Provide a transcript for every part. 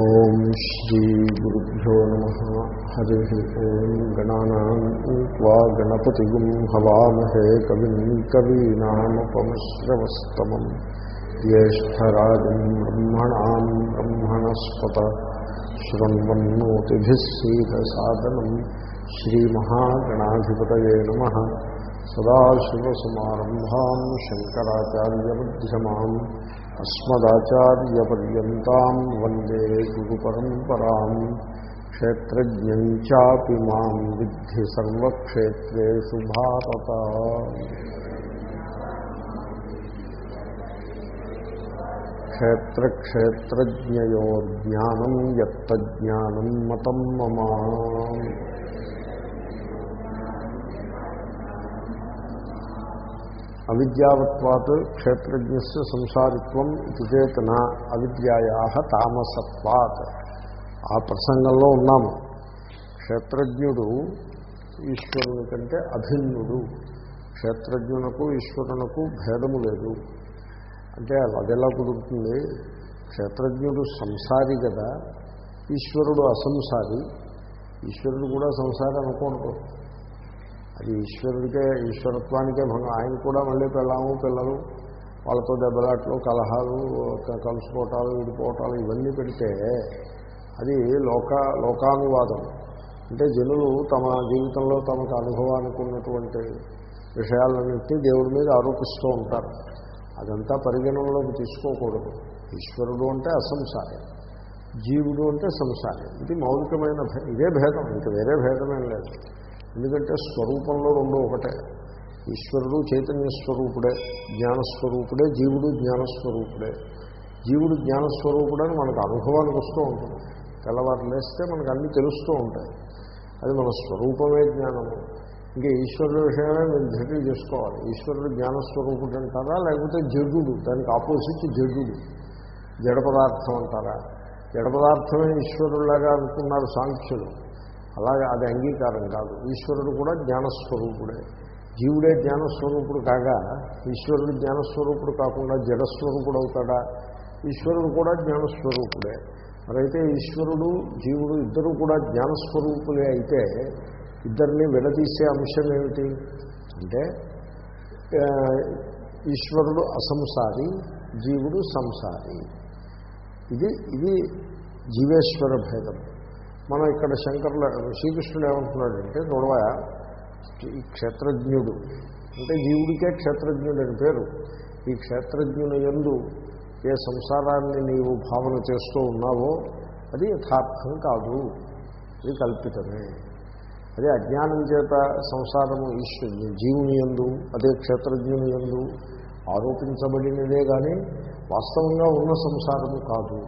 ఓం శ్రీ గురుభ్యో నమ. హరి ఓం గణానా వా గణపతి హవామహే కవిం కవీనాముపమశ్రవస్తమం. జ్యేష్టరాజం బ్రహ్మణా బ్రహ్మణస్పత శృణ్వన్నోతిభిస్సీదసాదనం శ్రీమహాగణాధిపతయే నమ. సదాశివసమారంభా శంకరాచార్యమ్యమాన్ అస్మదాచార్యపర్యంతం వందే గురు పరంపరా క్షేత్రజ్ఞం చాపి మాం విద్ధి సర్వక్షేత్రేషు భారత క్షేత్రక్షేత్రజ్ఞయోర్జ్ఞానం యత్తజ్ఞానం మతం మమా అవిద్యావత్వాత్ క్షేత్రజ్ఞస్ సంసారిత్వం ఇది చేతన అవిద్యాయా తామసత్వాత్. ఆ ప్రసంగంలో ఉన్నాము. క్షేత్రజ్ఞుడు ఈశ్వరుని కంటే అభిన్నుడు. క్షేత్రజ్ఞునకు ఈశ్వరునకు భేదము లేదు. అంటే అదెలా కుదురుతుంది? క్షేత్రజ్ఞుడు సంసారి కదా ఈశ్వరుడు అసంసారి. ఈశ్వరుడు కూడా సంసారి అనుకోండి అది ఈశ్వరుడికే ఈశ్వరత్వానికే భంగం. ఆయన కూడా మళ్ళీ పిల్లము పిల్లలు వాళ్ళతో దెబ్బలాట్లు కలహాలు కలుసుకోవటాలు విడిపోవటాలు ఇవన్నీ పెడితే అది లోక లోకానువాదం. అంటే జనులు తమ జీవితంలో తమకు అనుభవానికి ఉన్నటువంటి విషయాలన్నింటినీ దేవుడి మీద ఆరోపిస్తూ ఉంటారు. అదంతా పరిగణనలోకి తీసుకోకూడదు. ఈశ్వరుడు అంటే అసంసారి. జీవుడు అంటే సంసారి. ఇది మౌలికమైన ఇదే భేదం. ఇంకా వేరే భేదమేం లేదు. ఎందుకంటే స్వరూపంలో రెండు ఒకటే. ఈశ్వరుడు చైతన్య స్వరూపుడే జ్ఞానస్వరూపుడే జీవుడు జ్ఞానస్వరూపుడే. జీవుడు జ్ఞానస్వరూపుడని మనకు అనుభవానికి వస్తూ ఉంటుంది. తెల్లవారు లేస్తే మనకు అన్నీ తెలుస్తూ ఉంటాయి. అది మన స్వరూపమే జ్ఞానము. ఇంకా ఈశ్వరుడు విషయమే మీరు ధృతి చేసుకోవాలి ఈశ్వరుడు జ్ఞానస్వరూపుడు అంటారా లేకపోతే జడ్డు దానికి ఆపోజిట్ జడ్డు జడ పదార్థం అంటారా? జడ పదార్థమే ఈశ్వరులాగా అనుకున్నారు సాంఖ్యులు. అలాగే అది అంగీకారం కాదు. ఈశ్వరుడు కూడా జ్ఞానస్వరూపుడే. జీవుడే జ్ఞానస్వరూపుడు కాగా ఈశ్వరుడు జ్ఞానస్వరూపుడు కాకుండా జడస్వరూపుడు అవుతాడా ఈశ్వరుడు కూడా జ్ఞానస్వరూపుడే. మరైతే ఈశ్వరుడు జీవుడు ఇద్దరు కూడా జ్ఞానస్వరూపులే అయితే ఇద్దరిని విడదీసే అంశం ఏమిటి? అంటే ఈశ్వరుడు అసంసారి జీవుడు సంసారి. ఇది ఇది జీవేశ్వర భేదం. మనం ఇక్కడ శంకర్ల శ్రీకృష్ణుడు ఏమంటున్నాడంటే చూడవా ఈ క్షేత్రజ్ఞుడు అంటే జీవుడికే క్షేత్రజ్ఞుడు అని పేరు. ఈ క్షేత్రజ్ఞుని ఎందు ఏ సంసారాన్ని నీవు భావన చేస్తూ ఉన్నావో అది యథార్థం కాదు. ఇది కల్పితమే. అదే అజ్ఞానం చేత సంసారము ఈశ్వరుని జీవుని ఎందు అదే క్షేత్రజ్ఞుని ఎందు ఆరోపించబడినదే కానీ వాస్తవంగా ఉన్న సంసారము కాదు.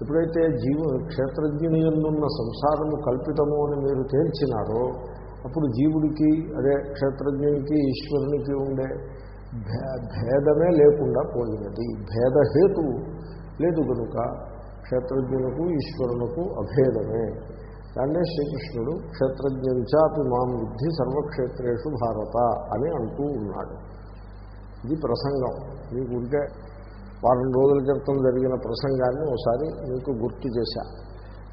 ఎప్పుడైతే జీవ క్షేత్రజ్ఞుని ఎందున్న సంసారము కల్పితము అని మీరు తేల్చినారో అప్పుడు జీవుడికి అదే క్షేత్రజ్ఞునికి ఈశ్వరునికి ఉండే భేదమే లేకుండా పోయినది. భేదహేతు లేదు కనుక క్షేత్రజ్ఞులకు ఈశ్వరునకు అభేదమే. దాన్నే శ్రీకృష్ణుడు క్షేత్రజ్ఞంచాపి మాం బుద్ధి సర్వక్షేత్రేషు భారత అని అంటూ ఉన్నాడు. ఇది ప్రసంగం. మీకు ఉంటే వారం రోజుల క్రితం జరిగిన ప్రసంగాన్ని ఒకసారి మీకు గుర్తు చేశా.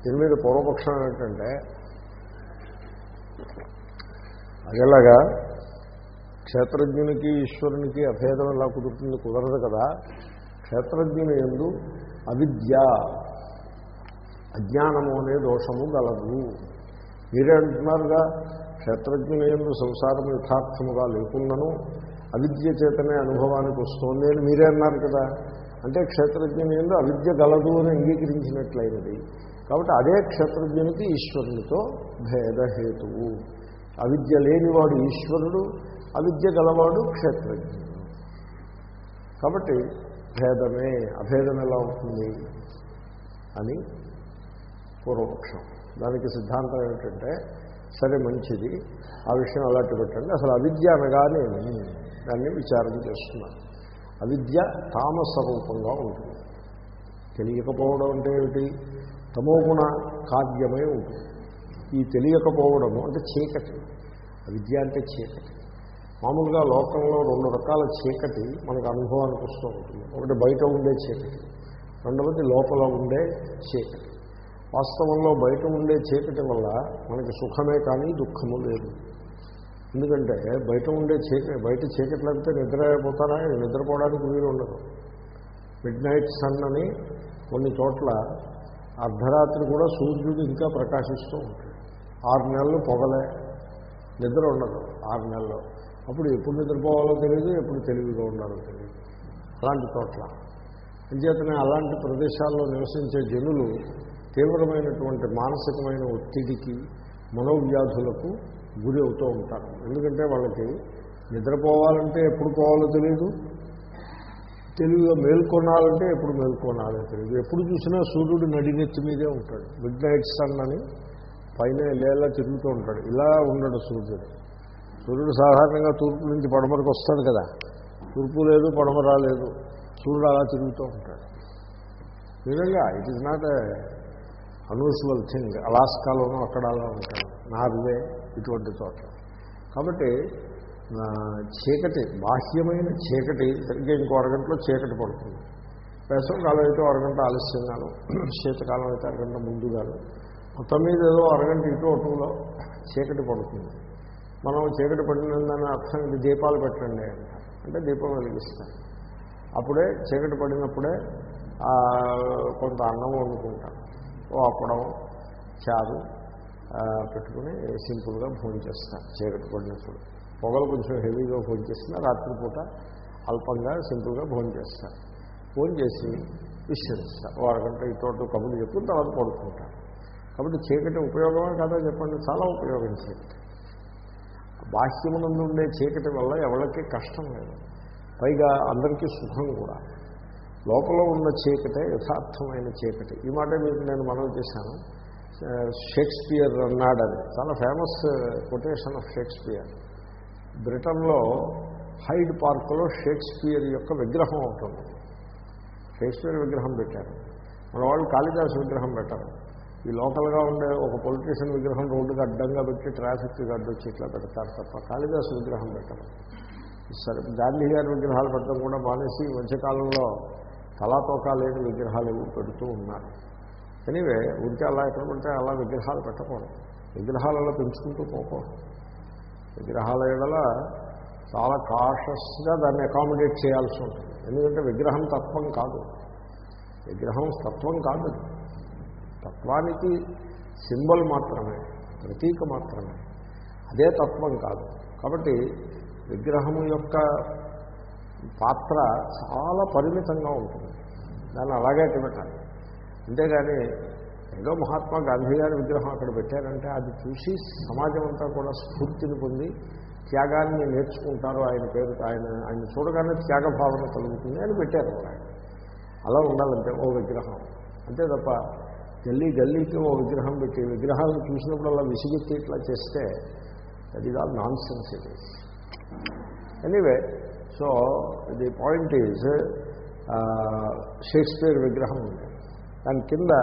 దీని మీద పూర్వపక్షం ఏంటంటే అదేలాగా క్షేత్రజ్ఞునికి ఈశ్వరునికి అభేదం ఎలా కుదురుతుంది కుదరదు కదా. క్షేత్రజ్ఞుని ఎందు అవిద్య అజ్ఞానము అనే దోషము గలదు. మీరే అంటున్నారుగా క్షేత్రజ్ఞుని ఎందు సంసారం యథార్థముగా లేకుండాను అవిద్య చేతనే అనుభవానికి వస్తుంది అని మీరే అన్నారు కదా. అంటే క్షేత్రజ్ఞుని ఎందు అవిద్య గలదు అని అంగీకరించినట్లయినది. కాబట్టి అదే క్షేత్రజ్ఞునికి ఈశ్వరునితో భేదహేతువు. అవిద్య లేనివాడు ఈశ్వరుడు అవిద్య గలవాడు క్షేత్రజ్ఞుడు. కాబట్టి భేదమే అభేదం ఎలా అవుతుంది? అని పూర్వపక్షం దానికి సిద్ధాంతం ఏమిటంటే సరే మంచిది ఆ విషయం అలాంటి పెట్టండి. అసలు అవిద్య అనగానే దాన్ని విచారం చేస్తున్నాను అవిద్య తామస రూపంగా ఉంటుంది. తెలియకపోవడం అంటే ఏమిటి? తమోగుణ కావ్యమై ఉంటుంది. ఈ తెలియకపోవడము అంటే చీకటి. అవిద్య అంటే చీకటి. మామూలుగా లోకంలో రెండు రకాల చీకటి మనకు అనుభవానికి వస్తూ ఉంటుంది. ఒకటి బయట ఉండే చీకటి రెండవది లోపల ఉండే చీకటి. వాస్తవంలో బయట ఉండే చీకటి వల్ల మనకి సుఖమే కానీ దుఃఖము లేదు. ఎందుకంటే బయట ఉండే చీకటి బయట చీకటి లేకపోతే నిద్ర అయిపోతారా నిద్రపోవడానికి వీలు ఉండదు. మిడ్ నైట్ సన్ అని కొన్ని చోట్ల అర్ధరాత్రి కూడా సూర్యుడు ఇంకా ప్రకాశిస్తూ ఉంటాడు. ఆరు నెలలు పొగలే. నిద్ర ఉండదు ఆరు నెలలు. అప్పుడు ఎప్పుడు నిద్రపోవాలో తెలియదు ఎప్పుడు తెలివిగా ఉండాలో తెలియదు అలాంటి చోట్ల. అంచేతనే అలాంటి ప్రదేశాల్లో నివసించే జనులు తీవ్రమైనటువంటి మానసికమైన ఒత్తిడికి మనోవ్యాధులకు గురి అవుతూ ఉంటారు. ఎందుకంటే వాళ్ళకి నిద్రపోవాలంటే ఎప్పుడు పోవాలో తెలియదు తెలివిగా మేల్కొనాలంటే ఎప్పుడు మేల్కొనాలో తెలియదు ఎప్పుడు చూసినా సూర్యుడు నడినెత్తి మీదే ఉంటాడు. మిడ్ నైట్ సన్ అని పైన లేలా తిరుగుతూ ఉంటాడు. ఇలా ఉండడు సూర్యుడు. సూర్యుడు సాధారణంగా తూర్పు నుంచి పడమరకు వస్తాడు కదా. తూర్పు లేదు పడమ రాలేదు. సూర్యుడు అలా తిరుగుతూ ఉంటాడు. నిజంగా it is not unusual thing అలాస్కాలోనూ అక్కడ అలా ఉంటాడు నార్వే ఇటువంటి చోట్ల కాబట్టి చీకటి బాహ్యమైన చీకటి సరిగ్గా ఇంకో అరగంటలో చీకటి పడుతుంది. వేసవకాలం అయితే అరగంట ఆలస్యంగాను శీతకాలం అయితే అరగంట ముందుగాను మొత్తం మీద ఏదో అరగంట ఇటు అటులో చీకటి పడుతుంది. మనం చీకటి పడినందని అర్థం ఇది దీపాలు పెట్టండి అంటారు అంటే దీపం వెలిగిస్తాను అప్పుడే చీకటి పడినప్పుడే కొంత అన్నం వండుకుంటాం ఓ అప్పడం చారు పెట్టుకుని సింపుల్గా భోజనం చేస్తాను చీకటి పడినప్పుడు. పొగలు కొంచెం హెవీగా భోజనం చేసినా రాత్రిపూట అల్పంగా సింపుల్గా భోజనం చేస్తాను భోజనం చేసి విశ్రమిస్తాను ఓ ఇటువంటి కబుర్లు చెప్పిన తర్వాత పడుకుంటాను కాబట్టి చీకటి ఉపయోగమే కదా చెప్పండి? చాలా ఉపయోగం చీకటి. బాహ్యమునందు ఉండే చీకటి వల్ల ఎవరికి కష్టం లేదు. పైగా అందరికీ సుఖం కూడా. లోపల ఉన్న చీకటే యథార్థమైన చీకటి. ఈ మాట మీకు నేను మనం చేశాను. షేక్స్పియర్ అన్నాడని చాలా ఫేమస్ కొటేషన్ ఆఫ్ షేక్స్పియర్ బ్రిటన్లో హైడ్ పార్క్లో షేక్స్పియర్ యొక్క విగ్రహం ఉంటుంది షేక్స్పియర్ విగ్రహం పెట్టారు. మన వాళ్ళు కాళిదాసు విగ్రహం పెట్టారు. ఈ లోకల్గా ఉండే ఒక పొలిటీషియన్ విగ్రహం రోడ్డుకి అడ్డంగా పెట్టి ట్రాఫిక్కి అడ్డొచ్చి ఇట్లా పెడతారు తప్ప కాళిదాసు విగ్రహం పెట్టరు. సరే గాంధీ గారి విగ్రహాలు పెట్టడం కూడా మానేసి మధ్యకాలంలో తలాతోకా లేని విగ్రహాలు పెడుతూ ఉన్నారు. ఎనీవే ఉంటే అలా ఎక్కడ పడితే అలా విగ్రహాలు పెట్టకూడదు. విగ్రహాలలో పెంచుకుంటూ పోకూడదు. విగ్రహాల ఎడల చాలా కాషస్గా దాన్ని అకామిడేట్ చేయాల్సి ఉంటుంది. ఎందుకంటే విగ్రహం తత్వం కాదు. విగ్రహం తత్వం కాదు. తత్వానికి సింబల్ మాత్రమే ప్రతీక మాత్రమే. అదే తత్వం కాదు. కాబట్టి విగ్రహం యొక్క పాత్ర చాలా పరిమితంగా ఉంటుంది. దాన్ని అలాగే పెట్టాలి అంతేగాని ఏదో మహాత్మా గాంధీ గారి విగ్రహం అక్కడ పెట్టారంటే అది చూసి సమాజం అంతా కూడా స్ఫూర్తిని పొంది త్యాగాన్ని నేర్చుకుంటారు ఆయన పేరు ఆయన ఆయన చూడగానే త్యాగ భావన కలుగుతుంది అని పెట్టారు అలా ఉండాలంటే ఓ విగ్రహం. అంతే తప్ప గల్లీ గల్లీకి ఓ విగ్రహం పెట్టి విగ్రహాలను చూసినప్పుడు అలా విసిగెత్తి ఇట్లా చేస్తే అది కాదు nonsense it is anyway so the point is Shakespeare విగ్రహం ఉంది. దాని కింద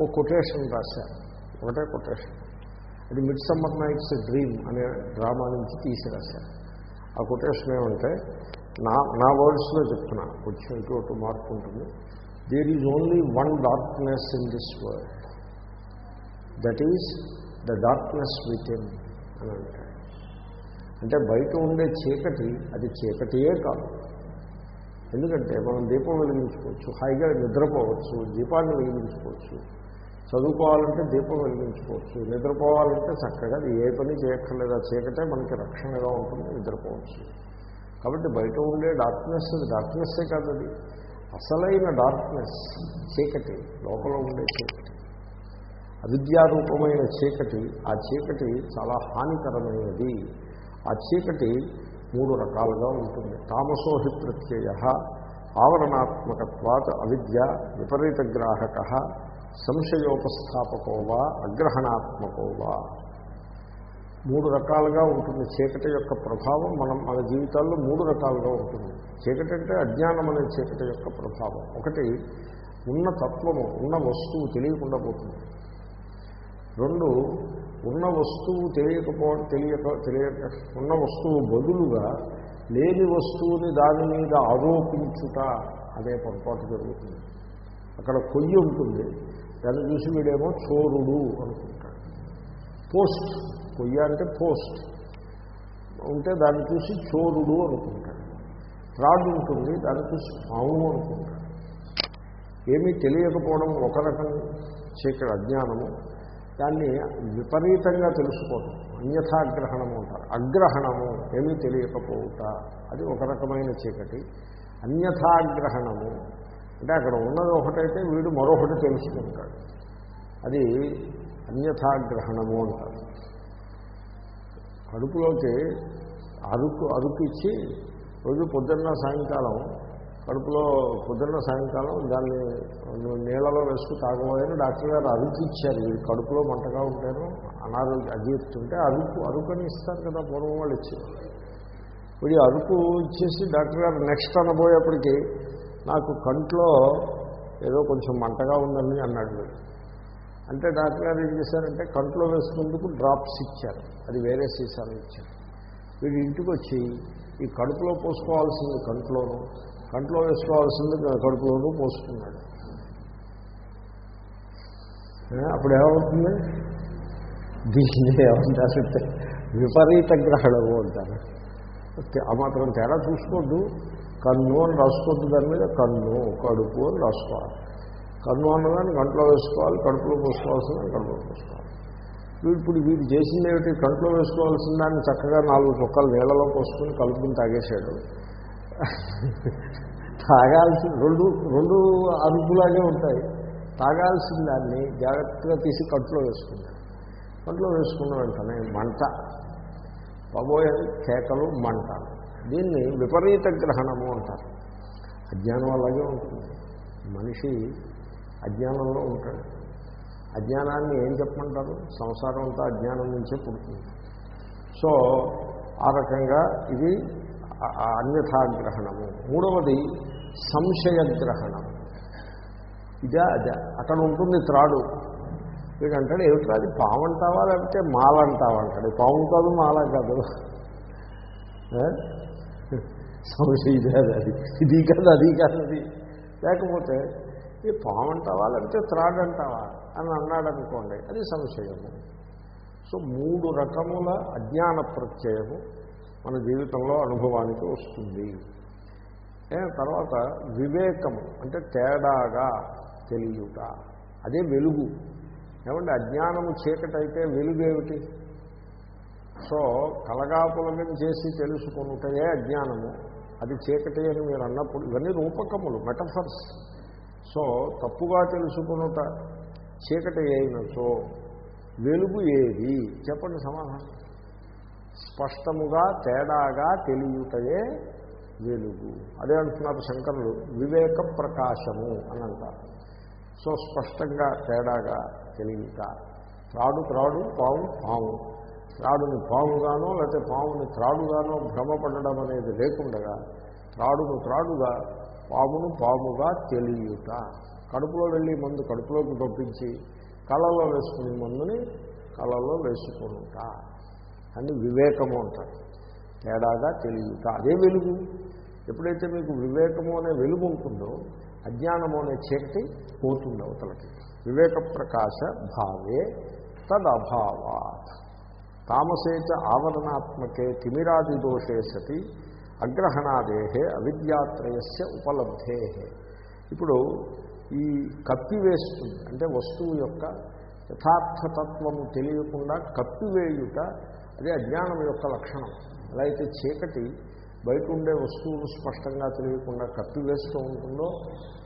ఓ కొటేషన్ రాశారు. ఒకటే కొటేషన్. అది మిడ్ సమ్మర్ నైట్స్ డ్రీమ్ అనే డ్రామా నుంచి తీసి రాశారు ఆ కొటేషన్ ఏమంటే నా నా వర్డ్స్లో చెప్తున్నా కొంచెం ఇటు అటు మార్పు ఉంటుంది. There is only one darkness in this world that is the darkness within అని అంటాడు అంటే బయట ఉండే చీకటి అది చీకటియే కాదు. ఎందుకంటే మనం దీపం వెలిగించుకోవచ్చు హాయిగా నిద్రపోవచ్చు దీపాన్ని వెలిగించుకోవచ్చు. చదువుకోవాలంటే దీపం వెలిగించుకోవచ్చు నిద్రపోవాలంటే చక్కగా అది ఏ పని చేయక్కర్లేదు ఆ చీకటే మనకి రక్షణగా ఉంటుంది నిద్రపోవచ్చు. కాబట్టి బయట ఉండే డార్క్నెస్ డార్క్నెస్సే కాదు అది అసలైన డార్క్నెస్ చీకటి లోపల ఉండే చీకటి. అవిద్యారూపమైన చీకటి ఆ చీకటి చాలా హానికరమైనది. ఆ చీకటి మూడు రకాలుగా ఉంటుంది. తామసోహి ప్రత్యయ ఆవరణాత్మకత్వాత్ అవిద్య విపరీత గ్రాహక సంశయోపస్థాపకోవా అగ్రహణాత్మకోవా. మూడు రకాలుగా ఉంటుంది. చీకటి యొక్క ప్రభావం మనం మన జీవితాల్లో మూడు రకాలుగా ఉంటుంది. చీకటి అంటే అజ్ఞానం అనే చీకటి యొక్క ప్రభావం. ఒకటి ఉన్న తత్వము ఉన్న వస్తువు తెలియకుండా పోతుంది. రెండు ఉన్న వస్తువు తెలియకపో తెలియక తెలియక ఉన్న వస్తువు బదులుగా లేని వస్తువుని దాని మీద ఆరోపించుట అనే పొరపాటు జరుగుతుంది. అక్కడ కొయ్యి ఉంటుంది. దాన్ని చూసి వీడేమో చోరుడు అనుకుంటాడు. పోస్ట్. కొయ్య అంటే పోస్ట్. ఉంటే దాన్ని చూసి చోరుడు అనుకుంటాడు. త్రాడు ఉంటుంది. దాన్ని చూసి పాము అనుకుంటాడు. ఏమీ తెలియకపోవడం ఒక రకం చీకటి అజ్ఞానము. దాన్ని విపరీతంగా తెలుసుకోవడం అన్యథాగ్రహణము అంటారు. అగ్రహణము ఏమీ తెలియకపోవుట. అది ఒక రకమైన చీకటి. అన్యథాగ్రహణము. అంటే అక్కడ ఉన్నది ఒకటైతే వీడు మరొకటి తెలుసుకుంటాడు. అది అన్యథాగ్రహణము అంటారు. కడుపులోకి అరుకు అరుకు ఇచ్చి రోజు పొద్దున్న సాయంకాలం కడుపులో పొద్దున్న సాయంకాలం దాన్ని నీళ్ళలో వేసుకు తాగబోయని డాక్టర్ గారు అరుకు ఇచ్చారు. ఇది కడుపులో మంటగా ఉంటాను అనారోగ్య అజీర్తుంటే అరుకు అరుకని ఇస్తారు కదా పూర్వం వాళ్ళు ఇచ్చారు వీడి అరుకు ఇచ్చేసి డాక్టర్ గారు నెక్స్ట్ అనబోయేప్పటికీ నాకు కంట్లో ఏదో కొంచెం మంటగా ఉందని అన్నాడు వీడు. అంటే డాక్టర్ గారు ఏం చేశారంటే కంట్లో వేసుకుందుకు డ్రాప్స్ ఇచ్చారు. అది వేరే సీసాలు ఇచ్చారు. వీడు ఇంటికి వచ్చి ఈ కడుపులో పోసుకోవాల్సింది కంట్లోనూ కంట్లో వేసుకోవాల్సింది కడుపులోనూ పోసుకున్నాడు. అప్పుడు ఏమవుతుంది? దీన్ని ఏమంటారంటే విపరీత గ్రహణము అంటారు. ఆ మాత్రం తేడా చూసుకోవద్దు కన్ను అని రాసుకోవద్దు దాని మీద కన్ను కడుపు అని రాసుకోవాలి. కన్ను అన్నదాన్ని కంట్లో వేసుకోవాలి కడుపులో పోసుకోవాల్సిందని కడుపులో పోసుకోవాలి. వీడు ఇప్పుడు వీడు చేసింది ఏమిటి? కంట్లో వేసుకోవాల్సిన దాన్ని చక్కగా నాలుగు చొక్కలు నీళ్ళలో పోసుకుని కలుపుకుని తాగేశాడు. తాగాల్సిన రెండు రెండు అరుపులాగే ఉంటాయి. తాగాల్సిన దాన్ని జాగ్రత్తగా తీసి కంట్లో వేసుకున్నాడు కంట్లో వేసుకున్న వెంటనే మంట. పబోయే కేకలు మంట. దీన్ని విపరీత గ్రహణము అంటారు. అజ్ఞానం అలాగే ఉంటుంది. మనిషి అజ్ఞానంలో ఉంటాడు. అజ్ఞానాన్ని ఏం చెప్పమంటారు? సంసారం అంతా అజ్ఞానం నుంచే పుడుతుంది. సో ఆ రకంగా ఇది అన్యథాగ్రహణము. మూడవది సంశయగ్రహణం. ఇదే అదే. అక్కడ ఉంటుంది త్రాడు. వీడంటాడు ఏమిట్రా అది పాము అంటావా లేకపోతే మాల అంటావా అంటాడు పాము కాదు మాల కాదు. సంశయం ఇదే అది. ఇది కాదు అది కాదు అది. లేకపోతే ఈ పాము అంటావా లేకపోతే త్రాడు అంటావా అని అన్నాడు అనుకోండి అది సంశయము. సో మూడు రకముల అజ్ఞాన ప్రత్యయము. మన జీవితంలో అనుభవానికి వస్తుంది. తర్వాత వివేకము అంటే తేడాగా తెలియట. అదే వెలుగు. ఏమంటే అజ్ఞానము చీకటైతే వెలుగేమిటి? సో కలగాపులగం చేసి తెలుసుకున్నటయే అజ్ఞానము. అది చీకటి అని మీరు అన్నప్పుడు ఇవన్నీ రూపకములు మెటఫర్స్ సో తప్పుగా తెలుసుకునుట చీకటి అయినచో వెలుగు ఏది? చెప్పండి సమాధానం. స్పష్టముగా తేడాగా తెలియటయే వెలుగు. అదే అంటున్నారు శంకరులు వివేక ప్రకాశము అని అంటారు సో స్పష్టంగా తేడాగా తెలియట. త్రాడు త్రాడు పాము పాము త్రాడుని పాముగానో లేకపోతే పాముని త్రాడుగానో భ్రమపడడం అనేది లేకుండగా త్రాడును త్రాడుగా పామును పాముగా తెలియట. కడుపులో వెళ్ళి మందు కడుపులోకి పంపించి కళ్ళలో వేసుకునే మందుని కళ్ళలో వేసుకుంటా అని వివేకము అంటారు. తేడాగా తెలియట అదే వెలుగు. ఎప్పుడైతే మీకు వివేకము అనే వెలుగు ఉంటుందో అజ్ఞానము అనే చీకటి పోతుంది అవతలకి. వివేక ప్రకాశ భావే తదభావా తామసేచ ఆవరణాత్మకే తిమిరాది దోషే సతి అగ్రహణాదేహే అవిద్యాత్రయస్య ఉపలబ్ధే ఇప్పుడు ఈ కప్పివేస్తుంది అంటే వస్తువు యొక్క యథార్థతత్వము తెలియకుండా కప్పివేయుట అదే అజ్ఞానం యొక్క లక్షణం. ఎలా అయితే చీకటి బయట ఉండే వస్తువులు స్పష్టంగా తెలియకుండా కప్పివేస్తూ ఉంటుందో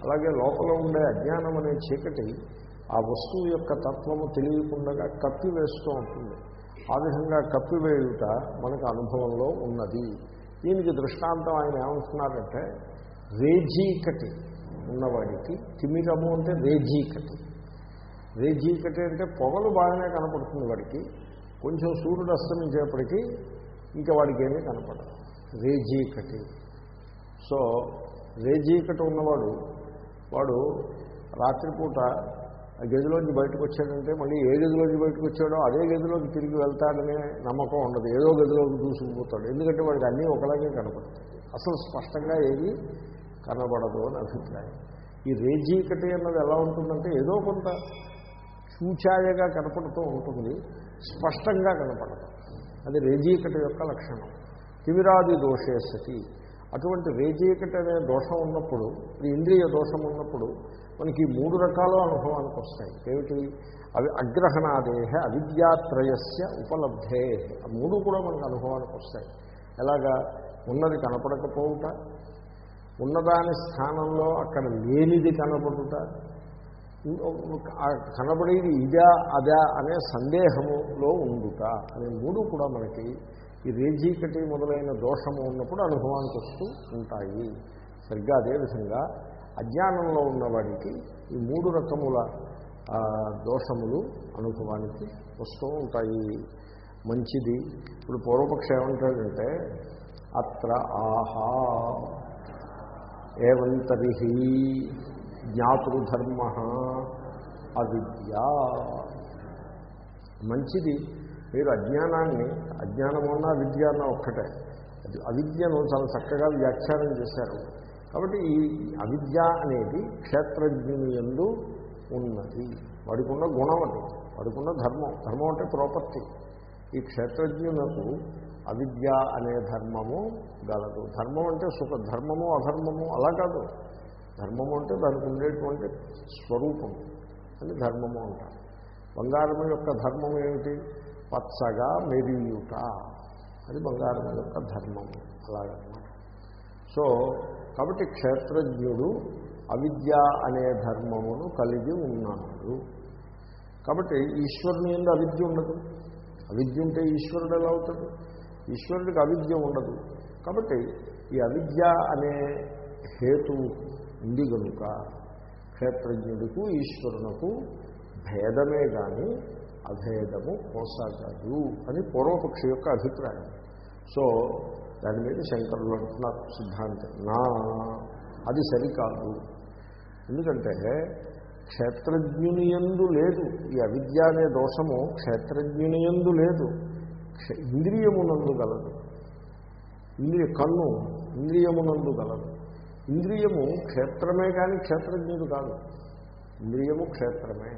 అలాగే లోపల ఉండే అజ్ఞానం అనే చీకటి ఆ వస్తువు యొక్క తత్వము తెలియకుండా కప్పివేస్తూ ఉంటుంది. ఆ విధంగా కప్పివేయుట మనకు అనుభవంలో ఉన్నది. దీనికి దృష్టాంతం ఆయన ఏమంటున్నారంటే రేజీకటి ఉన్నవాడికి తిమిరము అంటే రేజీకటి. రేజీకటి అంటే పొగలు బాగానే కనపడుతుంది వాడికి. కొంచెం సూర్యుడు అస్తమించేప్పటికీ ఇంకా వాడికి ఏమీ కనపడదు. రేజీకటి. సో రేజీకటి ఉన్నవాడు వాడు రాత్రిపూట ఆ గదిలోంచి బయటకు వచ్చాడంటే మళ్ళీ ఏ గదిలోంచి బయటకు వచ్చాడో అదే గదిలోకి తిరిగి వెళ్తాడనే నమ్మకం ఉండదు. ఏదో గదిలోకి దూసుకుపోతాడు. ఎందుకంటే వాడికి అన్నీ ఒకలాగే కనపడతాయి. అసలు స్పష్టంగా ఏది కనబడదు అని అభిప్రాయం. ఈ రేజీకటి అన్నది ఎలా ఉంటుందంటే ఏదో కొంత చూచాయగా కనపడుతూ ఉంటుంది. స్పష్టంగా కనపడదు. అది రేజీకటి యొక్క లక్షణం. తిమిరాది దోషే సతి. అటువంటి రేజీకటి అనే దోషం ఉన్నప్పుడు ఇంద్రియ దోషం ఉన్నప్పుడు మనకి మూడు రకాల అనుభవానికి వస్తాయి. ఏమిటి? అవి అగ్రహణాదేహ అవిద్యాత్రయస్య ఉపలబ్ధే. ఆ మూడు కూడా మనకు అనుభవానికి వస్తాయి. ఎలాగా? ఉన్నది కనపడకపోవుట ఉన్నదాని స్థానంలో అక్కడ లేనిది కనపడుట కనబడేది ఇదా అదా అనే సందేహములో ఉండుట అనే మూడు కూడా మనకి ఈ రేజీకటి మొదలైన దోషము ఉన్నప్పుడు అనుభవానికి వస్తూ ఉంటాయి. సరిగ్గా అదేవిధంగా అజ్ఞానంలో ఉన్నవాడికి ఈ మూడు రకముల దోషములు అనుభవానికి వస్తూ ఉంటాయి. మంచిది. ఇప్పుడు పూర్వపక్ష ఏమంటాడంటే అత్ర ఆహా ఏవంతరి జ్ఞాతృధర్మ అవిద్య. మంచిది. మీరు అజ్ఞానాన్ని అజ్ఞానం అన్నా విద్య అన్న ఒక్కటే. అవిద్యను చాలా చక్కగా వ్యాఖ్యానం చేశారు. కాబట్టి ఈ అవిద్య అనేది క్షేత్రజ్ఞుని ఎందు ఉన్నది. వాడికున్న గుణం అది. వాడికున్న ధర్మం. ధర్మం అంటే ప్రాపర్టీ. ఈ క్షేత్రజ్ఞునకు అవిద్య అనే ధర్మము గలదు. ధర్మం అంటే సుఖ. ధర్మము అధర్మము అలా కాదు. ధర్మము అంటే దానికి ఉండేటువంటి స్వరూపం. అని ధర్మము అంటారు. బంగారం యొక్క ధర్మం ఏమిటి? పచ్చగా మెరియుట. అది బంగారం యొక్క ధర్మము. అలాగనమాట. సో కాబట్టి క్షేత్రజ్ఞుడు అవిద్య అనే ధర్మమును కలిగి ఉన్నాడు. కాబట్టి ఈశ్వరుని ఎందు అవిద్య ఉండదు. అవిద్య ఉంటే ఈశ్వరుడు ఎలా అవుతాడు? ఈశ్వరుడికి అవిద్య ఉండదు. కాబట్టి ఈ అవిద్య అనే హేతు ఉంది కనుక క్షేత్రజ్ఞుడికు ఈశ్వరునకు భేదమే కానీ అభేదము కొనసాగదు అని పూర్వపక్షి యొక్క అభిప్రాయం. సో దాని మీద శంకరులు అంటున్నారు సిద్ధాంతం. నా అది సరికాదు. ఎందుకంటే క్షేత్రజ్ఞుని యందు లేదు. ఈ అవిద్య అనే దోషము క్షేత్రజ్ఞుని యందు లేదు ఇంద్రియమునందు గలదు. ఇంద్రియ కన్ను ఇంద్రియమునందు గలదు. ఇంద్రియము క్షేత్రమే కానీ క్షేత్రజ్ఞుడు కాదు. ఇంద్రియము క్షేత్రమే.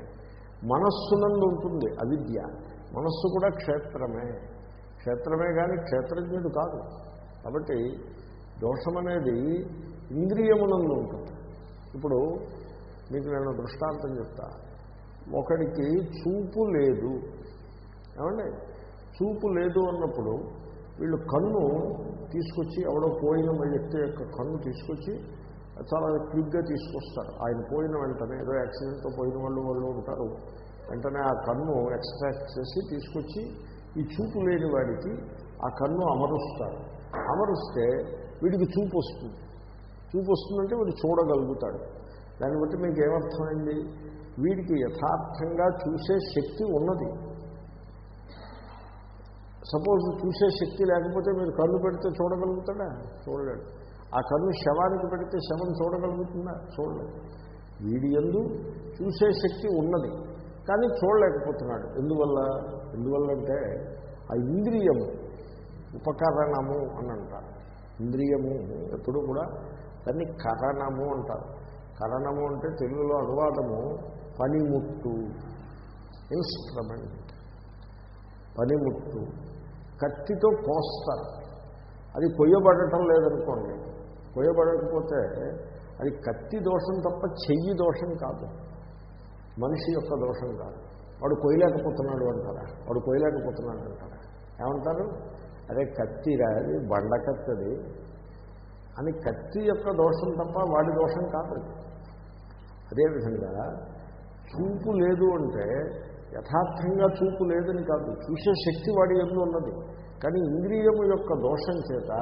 మనస్సునందు ఉంటుంది అవిద్య. మనస్సు కూడా క్షేత్రమే. క్షేత్రమే కానీ క్షేత్రజ్ఞుడు కాదు. కాబట్టి దోషం అనేది ఇంద్రియమునందు ఉంటుంది. ఇప్పుడు మీకు నేను దృష్టాంతం చెప్తా. ఒకడికి చూపు లేదు. ఏమండి? చూపు లేదు అన్నప్పుడు వీళ్ళు కన్ను తీసుకొచ్చి ఎవడో పోయిన వ్యక్తి యొక్క కన్ను తీసుకొచ్చి చాలా క్విక్గా తీసుకొస్తారు. ఆయన పోయిన వెంటనే ఏదో యాక్సిడెంట్తో పోయిన వాళ్ళు వాళ్ళు ఉంటారు. వెంటనే ఆ కన్ను ఎక్స్ట్రాక్ట్ చేసి తీసుకొచ్చి ఈ చూపు లేని వాడికి ఆ కన్ను అమరుస్తారు. అమరుస్తే వీడికి చూపు వస్తుంది. చూపు వస్తుందంటే వీడు చూడగలుగుతాడు. దాన్ని బట్టి మీకు ఏమర్థమైంది? వీడికి యథార్థంగా చూసే శక్తి ఉన్నది. సపోజ్ చూసే శక్తి లేకపోతే మీరు కన్ను పెడితే చూడగలుగుతాడా? చూడలేడు. ఆ కన్ను శవానికి పెడితే శవం చూడగలుగుతుందా? చూడలేదు. వీడి ఎందు చూసే శక్తి ఉన్నది కానీ చూడలేకపోతున్నాడు. ఎందువల్ల? ఎందువల్ల అంటే ఆ ఇంద్రియము ఉపకరణము అని అంటారు. ఇంద్రియము ఎప్పుడు కూడా దాన్ని కరణము అంటారు. కరణము అంటే తెలుగులో అనువాదము పనిముట్టు ఇన్స్ట్రుమెంట్. పనిముట్టు. కత్తితో కోస్తారు. అది కొయ్యబడటం లేదనుకోండి. కొయ్యబడకపోతే అది కత్తి దోషం తప్ప చెయ్యి దోషం కాదు. మనిషి యొక్క దోషం కాదు. వాడు కొయ్యలేకపోతున్నాడు అంటారా? వాడు కొయ్యలేకపోతున్నాడు అంటారా? ఏమంటారు? అదే కత్తి రాది బండ కత్తిది అని కత్తి యొక్క దోషం తప్ప వాడి దోషం కాదు. అదేవిధంగా చూపు లేదు అంటే యథార్థంగా చూపు లేదని కాదు. చూసే శక్తి వాడి ఎందు ఉన్నది. కానీ ఇంద్రియము యొక్క దోషం చేత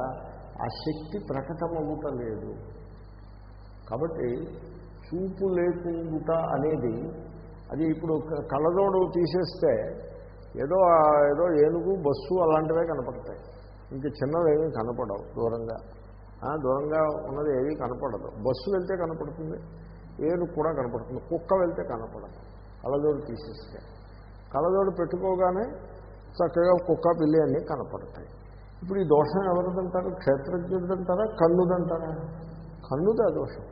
ఆ శక్తి ప్రకటమవుట లేదు. కాబట్టి చూపు లేకుండుట అనేది అది ఇప్పుడు కళ్ళదోడు కళ్ళజోడు తీసేస్తే ఏదో ఏదో ఏనుగు బస్సు అలాంటివే కనపడతాయి. ఇంక చిన్నవి ఏమీ కనపడవు దూరంగా. దూరంగా ఉన్నది ఏమీ కనపడదు. బస్సు వెళ్తే కనపడుతుంది ఏనుగు కూడా కనపడుతుంది కుక్క వెళ్తే కనపడదు. కళ్ళజోడు తీసేస్తే. కళ్ళజోడు పెట్టుకోగానే చక్కగా కుక్క పిల్లి అన్నీ కనపడతాయి. ఇప్పుడు ఈ దోషం ఎవరిదంటారు? క్షేత్రజ్ఞుడిదంటారా? కన్నుదంటారా? కన్నుదా దోషం.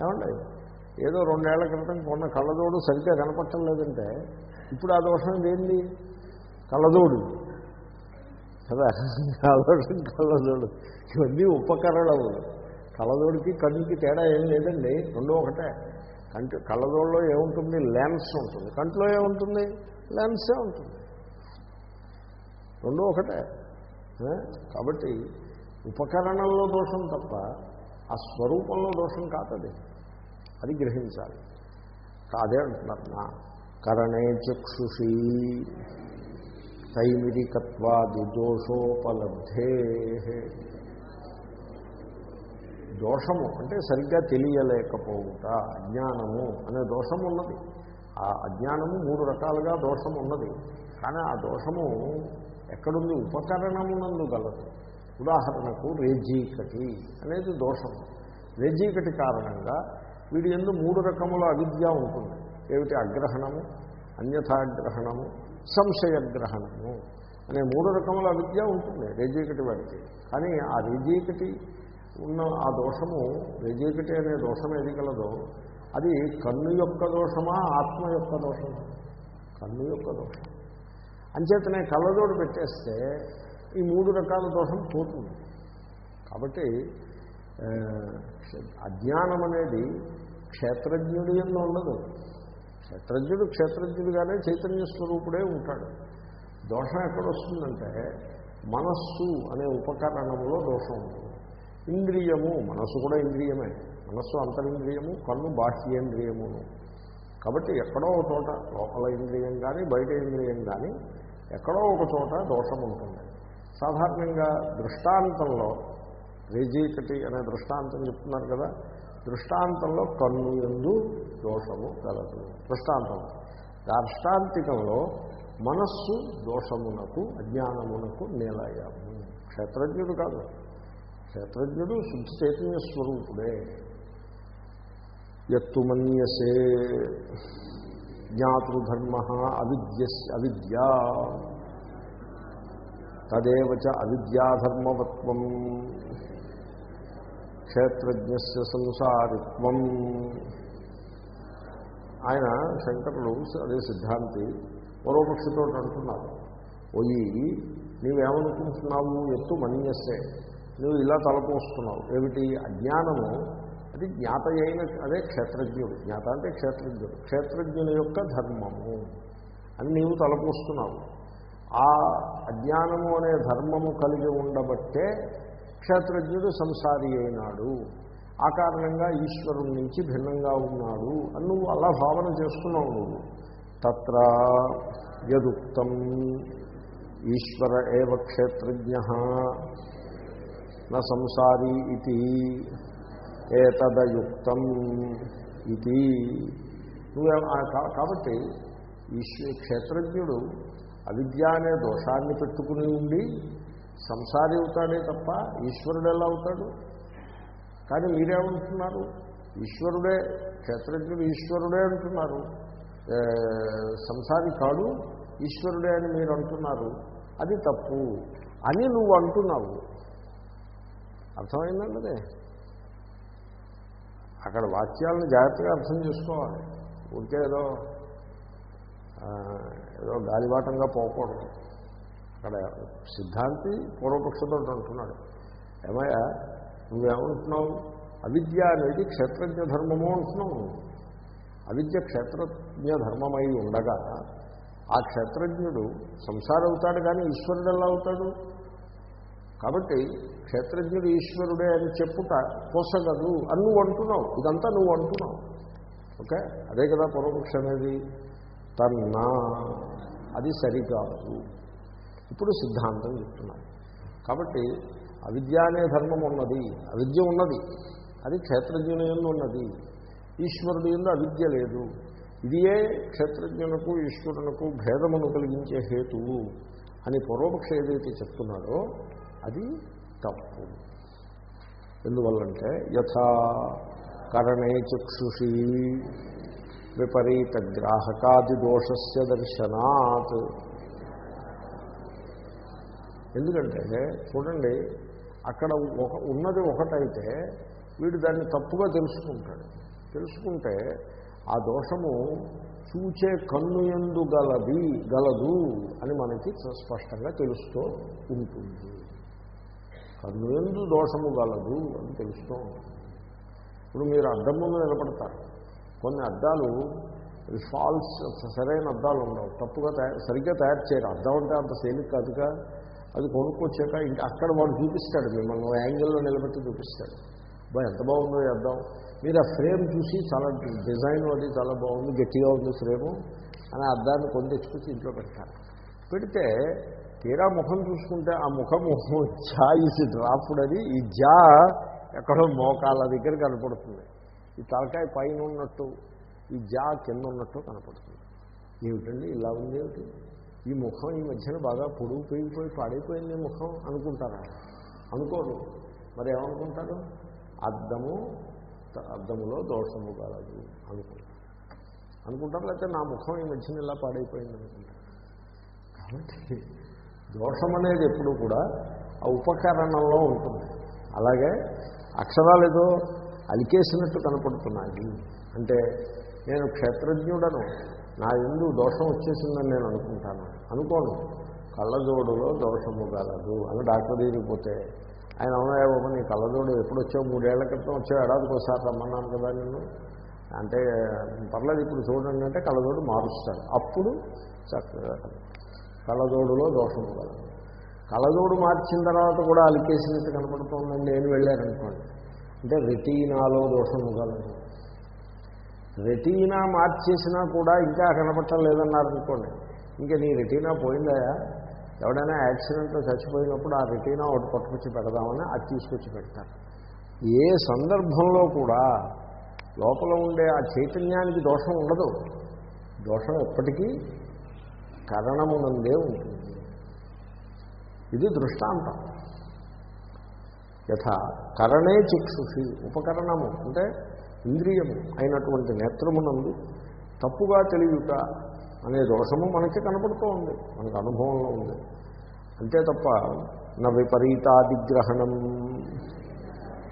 ఏమండి? ఏదో రెండేళ్ళ క్రితం కొన్న కళ్ళజోడు సరిగ్గా కనపడటం లేదంటే ఇప్పుడు ఆ దోషం ఏంది? కళ్ళజోడు కదా? ఆ కళ్ళజోడు ఇవన్నీ ఉపకరణలు కళ్ళజోడికి కన్నుకి తేడా ఏం లేదండి. రెండో ఒకటే. కంటి కళ్ళదోళ్ళలో ఏముంటుంది? లెన్స్ ఉంటుంది. కంట్లో ఏముంటుంది? లెన్సే ఉంటుంది. రెండో ఒకటే. కాబట్టి ఉపకరణంలో దోషం తప్ప ఆ స్వరూపంలో దోషం కాదది. అది గ్రహించాలి. కాదే అంటున్నారు నా. కరణే చక్షుషి. తైమిరికత్వాది దోషోపలబ్ధే. దోషము అంటే సరిగ్గా తెలియలేకపోవుట అజ్ఞానము అనే దోషం ఉన్నది ఆ అజ్ఞానము మూడు రకాలుగా దోషం ఉన్నది కానీ ఆ దోషము ఎక్కడుంది? ఉపకరణమునందు గలదు. ఉదాహరణకు రేజీకటి అనేది దోషం. రేజీకటి కారణంగా వీడి ఎందు మూడు రకముల అవిద్య ఉంటుంది. ఏమిటి? అగ్రహణము అన్యథాగ్రహణము సంశయగ్రహణము అనే మూడు రకముల అవిద్య ఉంటుంది రేజీకటి వాడికి. కానీ ఆ రేజీకటి ఉన్న ఆ దోషము రేజీకటి అనే దోషం ఏది కలదో అది కన్ను యొక్క దోషమా ఆత్మ యొక్క దోషమా? కన్ను యొక్క దోషం. అంచేతనే కళ్ళజోడు పెట్టేస్తే ఈ మూడు రకాల దోషం పోతుంది. కాబట్టి అజ్ఞానం అనేది క్షేత్రజ్ఞుడి ఎందు ఉండదు. క్షేత్రజ్ఞుడు క్షేత్రజ్ఞుడిగానే చైతన్య స్వరూపుడే ఉంటాడు. దోషం ఎక్కడొస్తుందంటే మనస్సు అనే ఉపకరణంలో దోషం ఉంటుంది. ఇంద్రియము మనస్సు కూడా ఇంద్రియమే. మనస్సు అంతరింద్రియము కన్ను బాహ్యేంద్రియమును. కాబట్టి ఎక్కడో ఒక చోట లోపల ఇంద్రియం కానీ బయట ఇంద్రియం కానీ ఎక్కడో ఒక చోట దోషం ఉంటుంది సాధారణంగా దృష్టాంతంలో రేజీకటి అనే దృష్టాంతం చెప్తున్నారు కదా దృష్టాంతంలో కన్ను ఎందు దోషము కలదు. దృష్టాంతం. దార్ష్టాంతికంలో మనస్సు దోషమునకు అజ్ఞానమునకు నిలయము క్షేత్రజ్ఞుడు కాదు. క్షేత్రజ్ఞుడు శుద్ధ చైతన్య స్వరూపుడే. ఎత్తు మన్యసే జ్ఞాతృధర్మ అవిద్య అవిద్యా. తదేవ చ అవిద్యాధర్మవత్వం. క్షేత్రజ్ఞస్ సంసారిత్వం. ఆయన శంకరులు అదే సిద్ధాంతి పూర్వపక్షితో అంటున్నారు పోయి నీవేమనుకుంటున్నావు? ఎత్తు మన్యస్సే నువ్వు ఇలా తలపోస్తున్నావు ఏమిటి? అజ్ఞానము అది జ్ఞాత అయిన అదే క్షేత్రజ్ఞుడు. జ్ఞాత అంటే క్షేత్రజ్ఞుడు. క్షేత్రజ్ఞుని యొక్క ధర్మము. అని నీవు తలపోస్తున్నావు. ఆ అజ్ఞానము అనే ధర్మము కలిగి ఉండబట్టే క్షేత్రజ్ఞుడు సంసారి అయినాడు. ఆ కారణంగా ఈశ్వరుడి నుంచి భిన్నంగా ఉన్నాడు అని నువ్వు అలా భావన చేస్తున్నావు నువ్వు. తత్ర యదుక్తం. ఈశ్వర ఏవ క్షేత్రజ్ఞ? నా సంసారీ ఇది ఏతదయుక్తం ఇది నువ్వే కాబట్టి ఈశ్వ క్షేత్రజ్ఞుడు అవిద్య అనే దోషాన్ని పెట్టుకుని ఉండి సంసారి అవుతాడే తప్ప ఈశ్వరుడు ఎలా అవుతాడు? కానీ మీరేమంటున్నారు? ఈశ్వరుడే క్షేత్రజ్ఞుడు ఈశ్వరుడే అంటున్నారు. సంసారి కాడు ఈశ్వరుడే అని మీరు అంటున్నారు అది తప్పు అని నువ్వు అంటున్నావు అర్థమైందండి అదే అక్కడ వాక్యాలను జాగ్రత్తగా అర్థం చేసుకోవాలి. ఉంటే ఏదో ఏదో గాలివాటంగా పోకూడదు. అక్కడ సిద్ధాంతి పూర్వపక్షంతో అంటున్నాడు. ఏమయ్యా నువ్వేమంటున్నావు? అవిద్య అనేది క్షేత్రజ్ఞ ధర్మము అంటున్నావు అవిద్య క్షేత్రజ్ఞ ధర్మమై ఉండగా ఆ క్షేత్రజ్ఞుడు సంసారం అవుతాడు కానీ ఈశ్వరుడు ఎలా అవుతాడు? కాబట్టి క్షేత్రజ్ఞుడు ఈశ్వరుడే అని చెప్పుట పోసగదు అని నువ్వు అంటున్నావు. ఇదంతా నువ్వు అంటున్నావు. ఓకే? అదే కదా పూర్వపక్ష అనేది. తన్నా. అది సరికాదు. ఇప్పుడు సిద్ధాంతం చెప్తున్నాను కాబట్టి అవిద్య అనే ధర్మం ఉన్నది. అవిద్య ఉన్నది. అది క్షేత్రజ్ఞుని ఎందు ఉన్నది. ఈశ్వరుడు ఎందు అవిద్య లేదు. ఇదియే క్షేత్రజ్ఞునకు ఈశ్వరునకు భేదమును కలిగించే హేతువు అని పూర్వపక్ష ఏదైతే చెప్తున్నాడో అది తప్పు. ఎందువల్లంటే యథా కరణే చక్షుషి విపరీత గ్రాహకాది దోషస్య దర్శనాత్. ఎందుకంటే చూడండి అక్కడ ఒక ఉన్నది ఒకటైతే వీడు దాన్ని తప్పుగా తెలుసుకుంటాడు. తెలుసుకుంటే ఆ దోషము చూచే కన్ను ఎందు గలది గలదు అని మనకి స్పష్టంగా తెలుస్తూ ఉంటుంది. కన్ను దోషము గలదు అని తెలుస్తూ ఉంటుంది. ఇప్పుడు మీరు అద్దం ముందు నిలబడతారు. కొన్ని అద్దాలు ఫాల్స్ సరైన అద్దాలు ఉండవు. తప్పుగా తయారు సరిగ్గా తయారు చేయరు. అద్దం అంటే అంత తేలిక కాదుగా. అది కొనుక్కొచ్చాక ఇంకా అక్కడ వాడు చూపిస్తాడు మిమ్మల్ని యాంగిల్లో నిలబెట్టి చూపిస్తాడు. బా ఎంత బాగుందో అద్దం. మీరు ఆ ఫ్రేమ్ చూసి చాలా డిజైన్ అది చాలా బాగుంది గట్టిగా ఉంది ఫ్రేము అని అద్దాన్ని కొని తెచ్చుకొచ్చి ఇంట్లో పెడతారు పెడితే తీరా ముఖం చూసుకుంటే ఆ ముఖము జా ఇసి డ్రాప్డ్ అది ఈ జా ఎక్కడో మోకాళ్ళ దగ్గర కనపడుతుంది. ఈ తలకాయ పైన ఉన్నట్టు ఈ జా కింద ఉన్నట్టు కనపడుతుంది. ఏమిటండి? ఇలా ఉంది ఏమిటి? ఈ ముఖం ఈ మధ్యన బాగా పొడుగు పెరిగిపోయి పాడైపోయింది ఈ ముఖం అనుకుంటారా? అనుకోరు. మరి ఏమనుకుంటారు? అద్దము అద్దములో దోషము కలదు అనుకుంటారు. అనుకుంటారు లేకపోతే నా ముఖం ఈ మధ్యన ఇలా పాడైపోయింది అనుకుంటారు. కాబట్టి దోషం అనేది ఎప్పుడు కూడా ఆ ఉపకరణంలో ఉంటుంది. అలాగే అక్షరాలు ఏదో అలికేసినట్టు కనపడుతున్నాయి. అంటే నేను క్షేత్రజ్ఞుడను నా ఎందు దోషం వచ్చేసిందని నేను అనుకుంటాను. అనుకోను కళ్ళజోడులో దోషము గలదు అని డాక్టర్ దగ్గరికి పోతే ఆయన అవునాయా బాబు నీ కళ్ళజోడు ఎప్పుడు వచ్చావు? మూడేళ్ళ క్రితం వచ్చావు ఏడాదికి ఒకసారి రమ్మన్నాను కదా నేను అంటే పర్లేదు ఇప్పుడు చూడండి అంటే కళ్ళజోడు మారుస్తాడు. అప్పుడు చక్కగా కళ్ళజోడులో దోషం గలదు కళ్ళజోడు మార్చిన తర్వాత కూడా అలికేసినట్టు కనపడుతోందండి. నేను వెళ్ళాననుకోండి అంటే రెటీనాలో దోషం గలదు రెటీనా మార్చేసినా కూడా ఇంకా కనపడటం లేదన్నారనుకోండి. ఇంకా నీ రెటీనా పోయిందాయా ఎవడైనా యాక్సిడెంట్లో చచ్చిపోయినప్పుడు ఆ రెటీనా ఒకటి పట్టుకొచ్చి పెడదామని అది తీసుకొచ్చి పెడతారు. ఏ సందర్భంలో కూడా లోపల ఉండే ఆ చైతన్యానికి దోషం ఉండదు. దోషం ఎప్పటికీ కరణమునందే ఉంటుంది. ఇది దృష్టాంతం. యథ కరణే చిక్షుషి ఉపకరణము అంటే ఇంద్రియము అయినటువంటి నేత్రమునందు తప్పుగా తెలియట అనే దోషము మనకి కనపడుతూ ఉంది మనకు అనుభవంలో ఉంది. అంతే తప్ప న విపరీతాదిగ్రహణం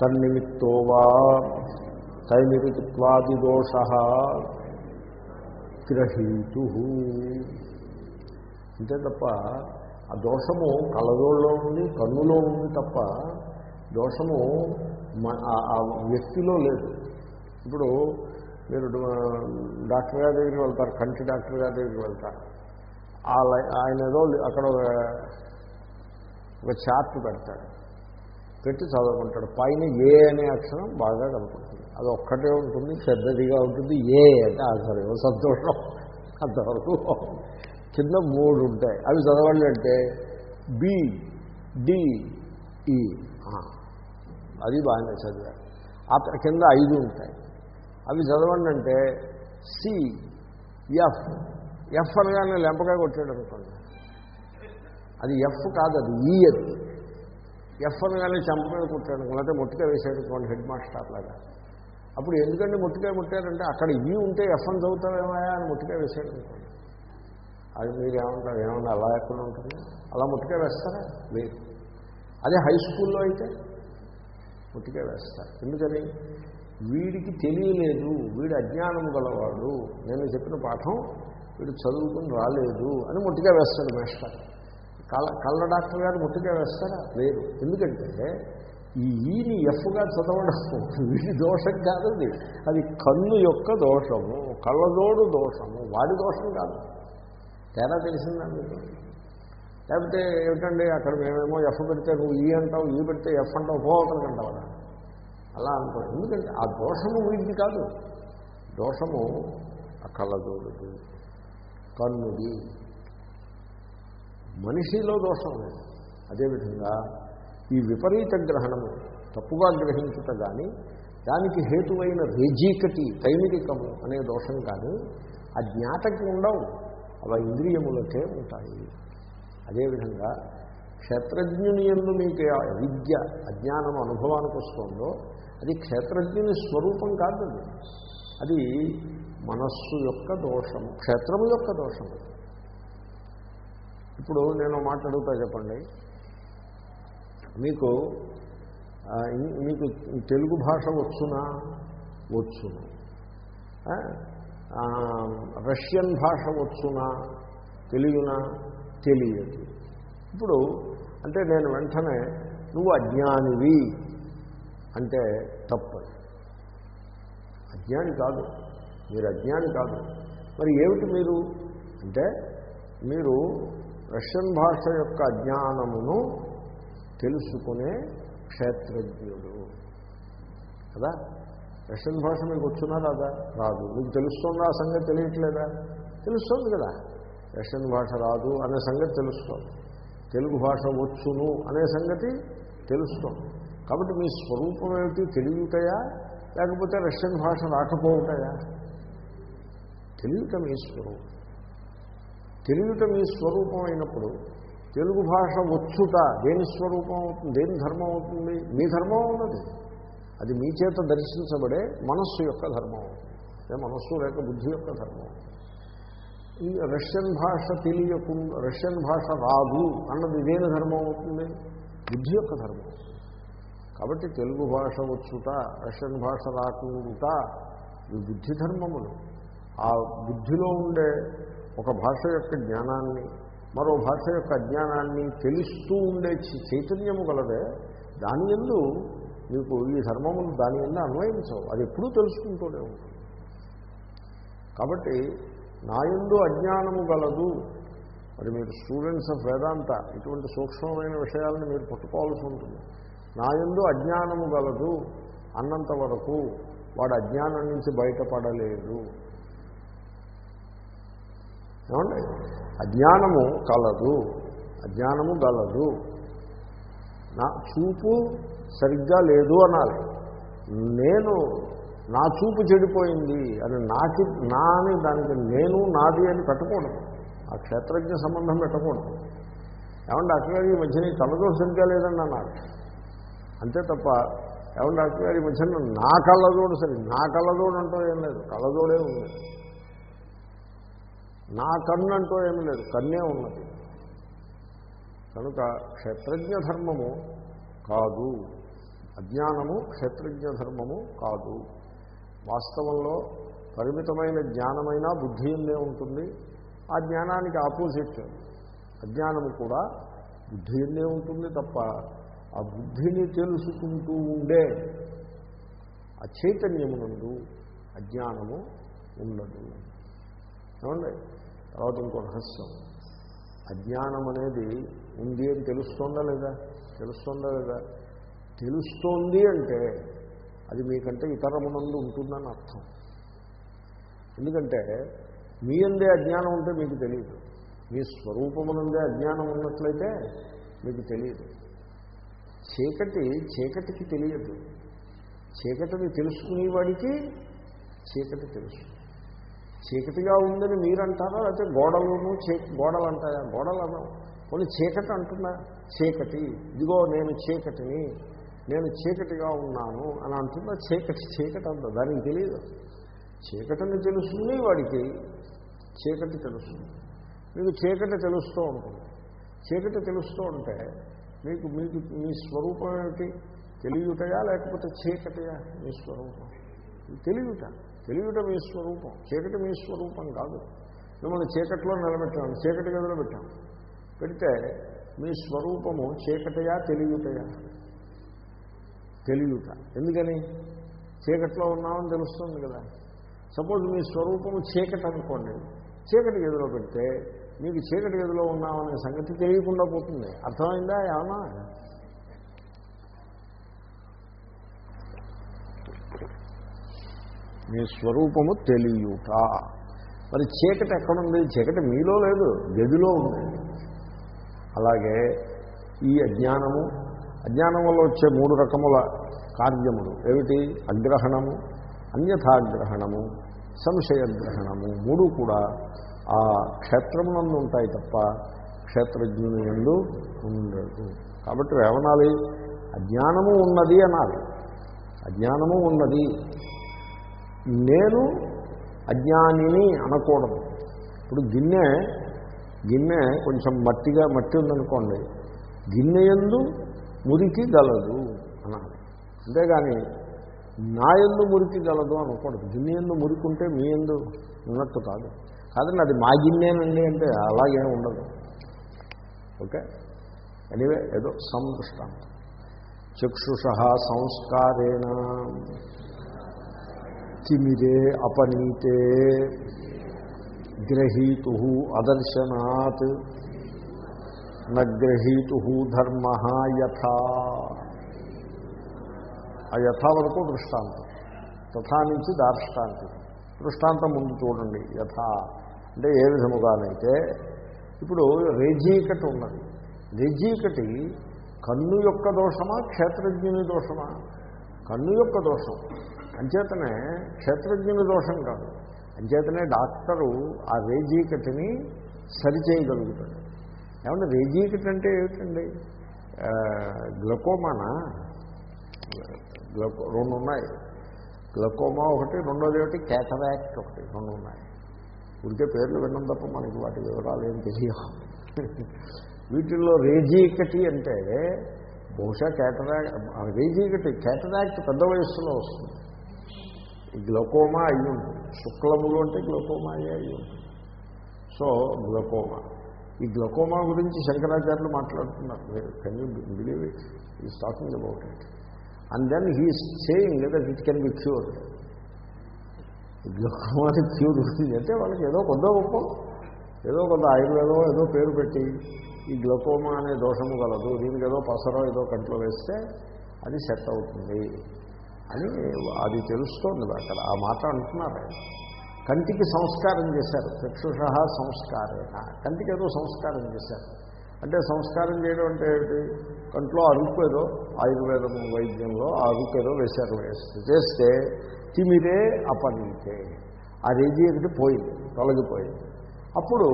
తన్నిమిత్తో వా తైమిరిత్వాదిదోష గ్రహీతు. అంతే తప్ప ఆ దోషము కళ్ళజోళ్ళలో ఉంది కన్నులో ఉంది తప్ప దోషము ఆ వ్యక్తిలో లేదు. ఇప్పుడు మీరు డాక్టర్ గారి దగ్గరికి వెళ్తారు కంటి డాక్టర్ గారి దగ్గరికి వెళ్తారు. ఆయన ఏదో అక్కడ ఒక చార్ట్ పెడతాడు. పెట్టి చదువుకుంటాడు. పైన ఏ అనే అక్షరం బాగా కనపడుతుంది. అది ఒక్కటే ఉంటుంది పెద్దదిగా ఉంటుంది ఏ అంటే ఆశ్చర్యం సంతోషం. అంతవరకు కింద మూడు ఉంటాయి. అవి చదవండి అంటే బి డి ఈ అది బాగానే చదివారు. ఆ కింద ఐదు ఉంటాయి. అవి చదవండి అంటే సి ఎఫ్ ఎఫ్ అనగానే లెంపగా కొట్టాడు అనుకోండి. అది ఎఫ్ కాదు అది ఈ అది. ఎఫ్ అనగానే చంపకాయ కొట్టాడు లేకపోతే ముట్టుగా వేసాడు అనుకోండి హెడ్ మాస్టర్ లాగా. అప్పుడు ఎందుకంటే ముట్టుకాయ ముట్టారంటే అక్కడ ఈ ఉంటే ఎఫ్ అని చదువుతావేమయా అని ముట్టుకాయ వేసాడు అనుకోండి. అది మీరు ఏమంటారు? ఏమన్నా అలా ఎక్కడ ఉంటుంది? అలా ముట్టుకే వేస్తారా? లేదు. అదే హై స్కూల్లో అయితే ముట్టుకే వేస్తారు. ఎందుకని? వీడికి తెలియలేదు వీడు అజ్ఞానం గలవాడు నేను చెప్పిన పాఠం వీడు చదువుకుని రాలేదు అని ముట్టుగా వేస్తాడు మేస్టర్. కళ్ళ కళ్ళ డాక్టర్ గారు ముట్టుగా వేస్తారా? లేదు. ఎందుకంటే ఈ ఈని ఎఫ్గా చదవడం వీడి దోషం కాదు అది అది కన్ను యొక్క దోషము కళ్ళజోడు దోషము వాడి దోషం కాదు. తేడా తెలిసిందా మీకు? లేకపోతే ఏమిటండి అక్కడ మేమేమో ఎఫ్ పెడితే నువ్వు ఈ అంటావు ఈ పెడితే ఎఫ్ అంటావు పోవటం అంటావు అలా అనుకో ఎందుకంటే ఆ దోషము వీడిది కాదు. దోషము ఆ కళ్ళజోడుది కన్నుది. మనిషిలో దోషం లేదు. అదేవిధంగా ఈ విపరీత గ్రహణము తప్పుగా గ్రహించుట కానీ దానికి హేతువైన రేజీకటి తైమిరికము అనే దోషం కానీ ఆ జ్ఞాతకి ఉండవు. అవి ఇంద్రియములకే ఉంటాయి. అదేవిధంగా క్షేత్రజ్ఞుని ఎందు మీకు విద్య అజ్ఞానం అనుభవానికి వస్తుందో అది క్షేత్రజ్ఞుని స్వరూపం కాదు అది మనస్సు యొక్క దోషము క్షేత్రము యొక్క దోషము. ఇప్పుడు నేను మాట్లాడుతా చెప్పండి. మీకు మీకు తెలుగు భాష వచ్చునా? వచ్చును. రష్యన్ భాష వచ్చునా తెలియనా తెలియదు. ఇప్పుడు అంటే నేను వెంటనే నువ్వు అజ్ఞానివి అంటే తప్పదు అజ్ఞాని కాదు. మీరు అజ్ఞాని కాదు. మరి ఏమిటి మీరు? అంటే మీరు రష్యన్ భాష యొక్క అజ్ఞానమును తెలుసుకునే క్షేత్రజ్ఞుడు. కదా? రష్యన్ భాష మీకు వచ్చునా రాదా? రాదు. మీకు తెలుస్తుందా? ఆ సంగతి తెలియట్లేదా? తెలుస్తుంది కదా. రష్యన్ భాష రాదు అనే సంగతి తెలుస్తుంది. తెలుగు భాష వచ్చును అనే సంగతి తెలుస్తుంది. కాబట్టి మీ స్వరూపం ఏమిటి తెలియటయా? లేకపోతే రష్యన్ భాష రాకపోవుతాయా తెలియట మీ స్వరూపం. తెలియట మీ స్వరూపం అయినప్పుడు తెలుగు భాష వచ్చుట దేని స్వరూపం అవుతుంది? దేని ధర్మం అవుతుంది? మీ ధర్మం ఉన్నది. అది మీ చేత దర్శించబడే మనస్సు యొక్క ధర్మం. అదే మనస్సు లేక బుద్ధి యొక్క ధర్మం. ఈ రష్యన్ భాష తెలియకుండా రష్యన్ భాష రాదు అన్నది ఇదేన ధర్మం అవుతుంది? బుద్ధి యొక్క ధర్మం. కాబట్టి తెలుగు భాష వచ్చుట రష్యన్ భాష రాకుండా ఈ బుద్ధి ధర్మములు. ఆ బుద్ధిలో ఉండే ఒక భాష యొక్క జ్ఞానాన్ని మరో భాష యొక్క అజ్ఞానాన్ని తెలుస్తూ ఉండే చైతన్యము గలదే. దాని ఎందు మీకు ఈ ధర్మములు దాని ఎందు అన్వయించవు. అది ఎప్పుడూ తెలుసుకుంటూనే ఉంటుంది కాబట్టి నాయందు అజ్ఞానము గలదు. మరి మీరు స్టూడెంట్స్ ఆఫ్ వేదాంత ఇటువంటి సూక్ష్మమైన విషయాలను మీరు పట్టుకోవాల్సి ఉంటుంది. నాయందు అజ్ఞానము గలదు అన్నంత వరకు వాడు అజ్ఞానం నుంచి బయటపడలేదు. ఏమండి? అజ్ఞానము కలదు. అజ్ఞానము గలదు. నా చూపు సరిగ్గా లేదు అనాలి. నేను నా చూపు చెడిపోయింది అని నాకి నా అని దానికి నేను నాది అని పెట్టకూడదు. ఆ క్షేత్రజ్ఞ సంబంధం పెట్టకూడదు. ఏమంటే అక్కడ ఈ మధ్యన ఈ సరిగ్గా లేదండి అన్నారు. అంతే తప్ప ఏమంటే అక్కడ ఈ మధ్యన నా కళ్ళజోడు సరి నా కళ్ళజోడు అంటూ ఏం లేదు. కళ్ళజోడే ఉంది. నా కన్ను అంటూ ఏం లేదు. కన్నే ఉన్నది. కనుక క్షేత్రజ్ఞ ధర్మము కాదు. అజ్ఞానము క్షేత్రజ్ఞ ధర్మము కాదు. వాస్తవంలో పరిమితమైన జ్ఞానమైనా బుద్ధి ఉందే ఉంటుంది. ఆ జ్ఞానానికి ఆపోజిట్ అజ్ఞానము కూడా బుద్ధి ఉందే ఉంటుంది తప్ప ఆ బుద్ధిని తెలుసుకుంటూ ఉండే ఆ చైతన్యమునందు అజ్ఞానము ఉండదు. ఏమండి? తర్వాత ఇంకో రహస్యం. అజ్ఞానం అనేది ఉంది అని తెలుస్తోందా లేదా? తెలుస్తోందా లేదా? తెలుస్తోంది అంటే అది మీకంటే ఇతరమునందు ఉంటుందని అర్థం. ఎందుకంటే మీ అందే అజ్ఞానం ఉంటే మీకు తెలియదు. మీ స్వరూపమునందే అజ్ఞానం ఉన్నట్లయితే మీకు తెలియదు. చీకటి చీకటికి తెలియదు. చీకటిని తెలుసుకునేవాడికి చీకటి తెలుసు. చీకటిగా ఉందని మీరంటారా? లేకపోతే గోడలను చీ గోడలు అంటారా గోడలు అన్నాం కొన్ని చీకటి అంటున్నా. చీకటి. ఇదిగో నేను చీకటిని. నేను చీకటిగా ఉన్నాను అని అంటున్నా చీకటి చీకటి అంత. దానికి తెలియదు. చీకటిని తెలుస్తుంది వాడికి. చీకటి తెలుస్తుంది. మీకు చీకటి తెలుస్తూ ఉంటుంది. చీకటి తెలుస్తూ ఉంటే మీకు మీకు మీ స్వరూపం ఏమిటి? తెలియటయా లేకపోతే చీకటియా? మీ స్వరూపం. తెలియట. తెలియట మీ స్వరూపం. చీకటి మీ స్వరూపం కాదు. మిమ్మల్ని చీకటిలో నిలబెట్టాము చీకటి గదిలో పెట్టాము పెడితే మీ స్వరూపము చీకటియా తెలియటయా? తెలియట. ఎందుకని? చీకట్లో ఉన్నామని తెలుస్తుంది కదా. సపోజ్ మీ స్వరూపము చీకటి అనుకోండి. చీకటి గదిలో పెడితే మీకు చీకటి గదిలో ఉన్నామనే సంగతి తెలియకుండా పోతుంది. అర్థమైందా? ఏమన్నా? మీ స్వరూపము తెలియట. మరి చీకటి ఎక్కడుంది? చీకటి మీలో లేదు గదిలో ఉంది. అలాగే ఈ అజ్ఞానము అజ్ఞానం వల్ల వచ్చే మూడు రకముల కార్యములు. ఏమిటి? అగ్రహణము అన్యథాగ్రహణము సంశయగ్రహణము మూడు కూడా ఆ క్షేత్రమునందు ఉంటాయి తప్ప క్షేత్రజ్ఞుని ఎందు ఉండదు. కాబట్టి ఏమనాలి? అజ్ఞానము ఉన్నది అనాలి. అజ్ఞానము ఉన్నది. నేను అజ్ఞానిని అనకూడదు. ఇప్పుడు గిన్నె గిన్నె కొంచెం మట్టిగా మట్టి ఉందనుకోండి. గిన్నె ఎందు మురికి గలదు అనాలి. అంతేగాని నా ఎందు మురికి గలదు అనకూడదు గిన్నె ఎందు మురికి ఉంటే మీ ఎందు ఉన్నట్టు కాదు. కాదండి అది మా గిన్నెనండి అంటే అలాగేం ఉండదు. ఓకే? ఎనివే ఏదో సందృష్టాంతం. చక్షుష సంస్కారేణ తిమిరే అపనీతే గ్రహీతు అదర్శనాత్ నగ్రహీతు ధర్మ యథా ఆ యథా వరకు దృష్టాంతం. తథా నుంచి దార్ష్టాంతి. దృష్టాంతం ముందు చూడండి యథా. అంటే ఏ విధముగానైతే ఇప్పుడు రేజీకటి ఉన్నది. రేజీకటి కన్ను యొక్క దోషమా క్షేత్రజ్ఞుని దోషమా? కన్ను యొక్క దోషం. అంచేతనే క్షేత్రజ్ఞుని దోషం కాదు. అంచేతనే డాక్టరు ఆ రేజీకటిని సరిచేయగలుగుతాడు. ఏమంటే రేజీకటి అంటే ఏమిటండి? గ్లకోమానా? గ్లకో రెండు ఉన్నాయి గ్లకోమా ఒకటి రెండోది ఒకటి క్యాటరాక్ట్ ఒకటి రెండు ఉన్నాయి ఉడికే పేర్లు విన్నాం తప్ప మనకి వాటి వివరాలు ఏం తెలియవు. వీటిల్లో రేజీకటి అంటే బహుశా క్యాటరాక్ట్ రేజీకటి క్యాటరాక్ట్ పెద్ద వయస్సులో వస్తుంది. గ్లకోమా అయ్యి ఉంటుంది. శుక్లములు అంటే గ్లకోమా అయ్యి ఉంటుంది. So glaucoma. ఈ గ్లకోమా గురించి శంకరాచార్యులు మాట్లాడుతున్నారు. Can you believe it is talking about it and then he saying that it can be cure గ్లకోమాని cure గురించి అంటే వాళ్ళకి ఏదో కొద్దో గొప్ప ఏదో కొంత ఆయుర్వేదం ఏదో పేరు పెట్టి ఈ గ్లకోమా అనే దోషము కలదు దీనికి ఏదో పసరో ఏదో కంట్లో వేస్తే అది సెట్ అవుతుంది అని అది తెలుస్తోంది అక్కడ. ఆ మాట అంటున్నారు కంటికి సంస్కారం చేశారు. చక్షుష సంస్కారేణ. కంటికి ఏదో సంస్కారం చేశారు. అంటే సంస్కారం చేయడం అంటే ఏమిటి? కంట్లో అరుపు ఆయుర్వేదం వైద్యంలో ఆ అరుపు వేశారు వేస్తే చేస్తే తిమిరే అపనీతే. ఆ రేజీ పోయింది తొలగిపోయింది. అప్పుడు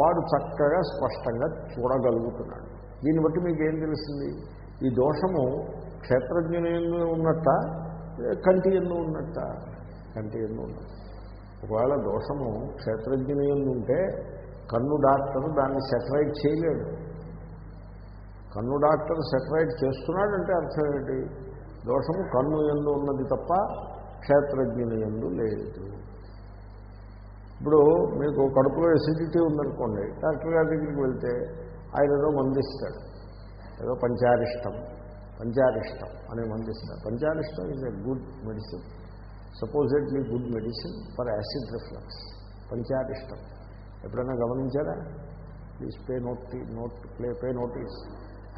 వాడు చక్కగా స్పష్టంగా చూడగలుగుతున్నాడు. దీన్ని బట్టి మీకు ఏం తెలిసింది? ఈ దోషము క్షేత్రజ్ఞుని ఉన్నట్ట కంటి ఎందు ఉన్నట్ట? కంటి ఎందు ఉన్నట్ట ఒకవేళ దోషము క్షేత్రజ్ఞుని ఉంటే కన్ను డాక్టర్ దాన్ని సెటరైట్ చేయలేడు. కన్ను డాక్టర్ సెటరైట్ చేస్తున్నాడంటే అర్థం ఏంటి? దోషము కన్ను ఎందు ఉన్నది తప్ప క్షేత్రజ్ఞుని ఎందు లేదు. ఇప్పుడు మీకు కడుపులో ఎసిడిటీ ఉందనుకోండి డాక్టర్ గారి దగ్గరికి వెళ్తే ఆయన ఏదో మందిస్తాడు. ఏదో పంచారిష్టం పంచారిష్టం అనే మందిస్తాడు. పంచారిష్టం is a good medicine supposedly good medicine for acid reflux పంచారిష్టం. ఎప్పుడైనా గమనించారా? Please pay note note play pay notice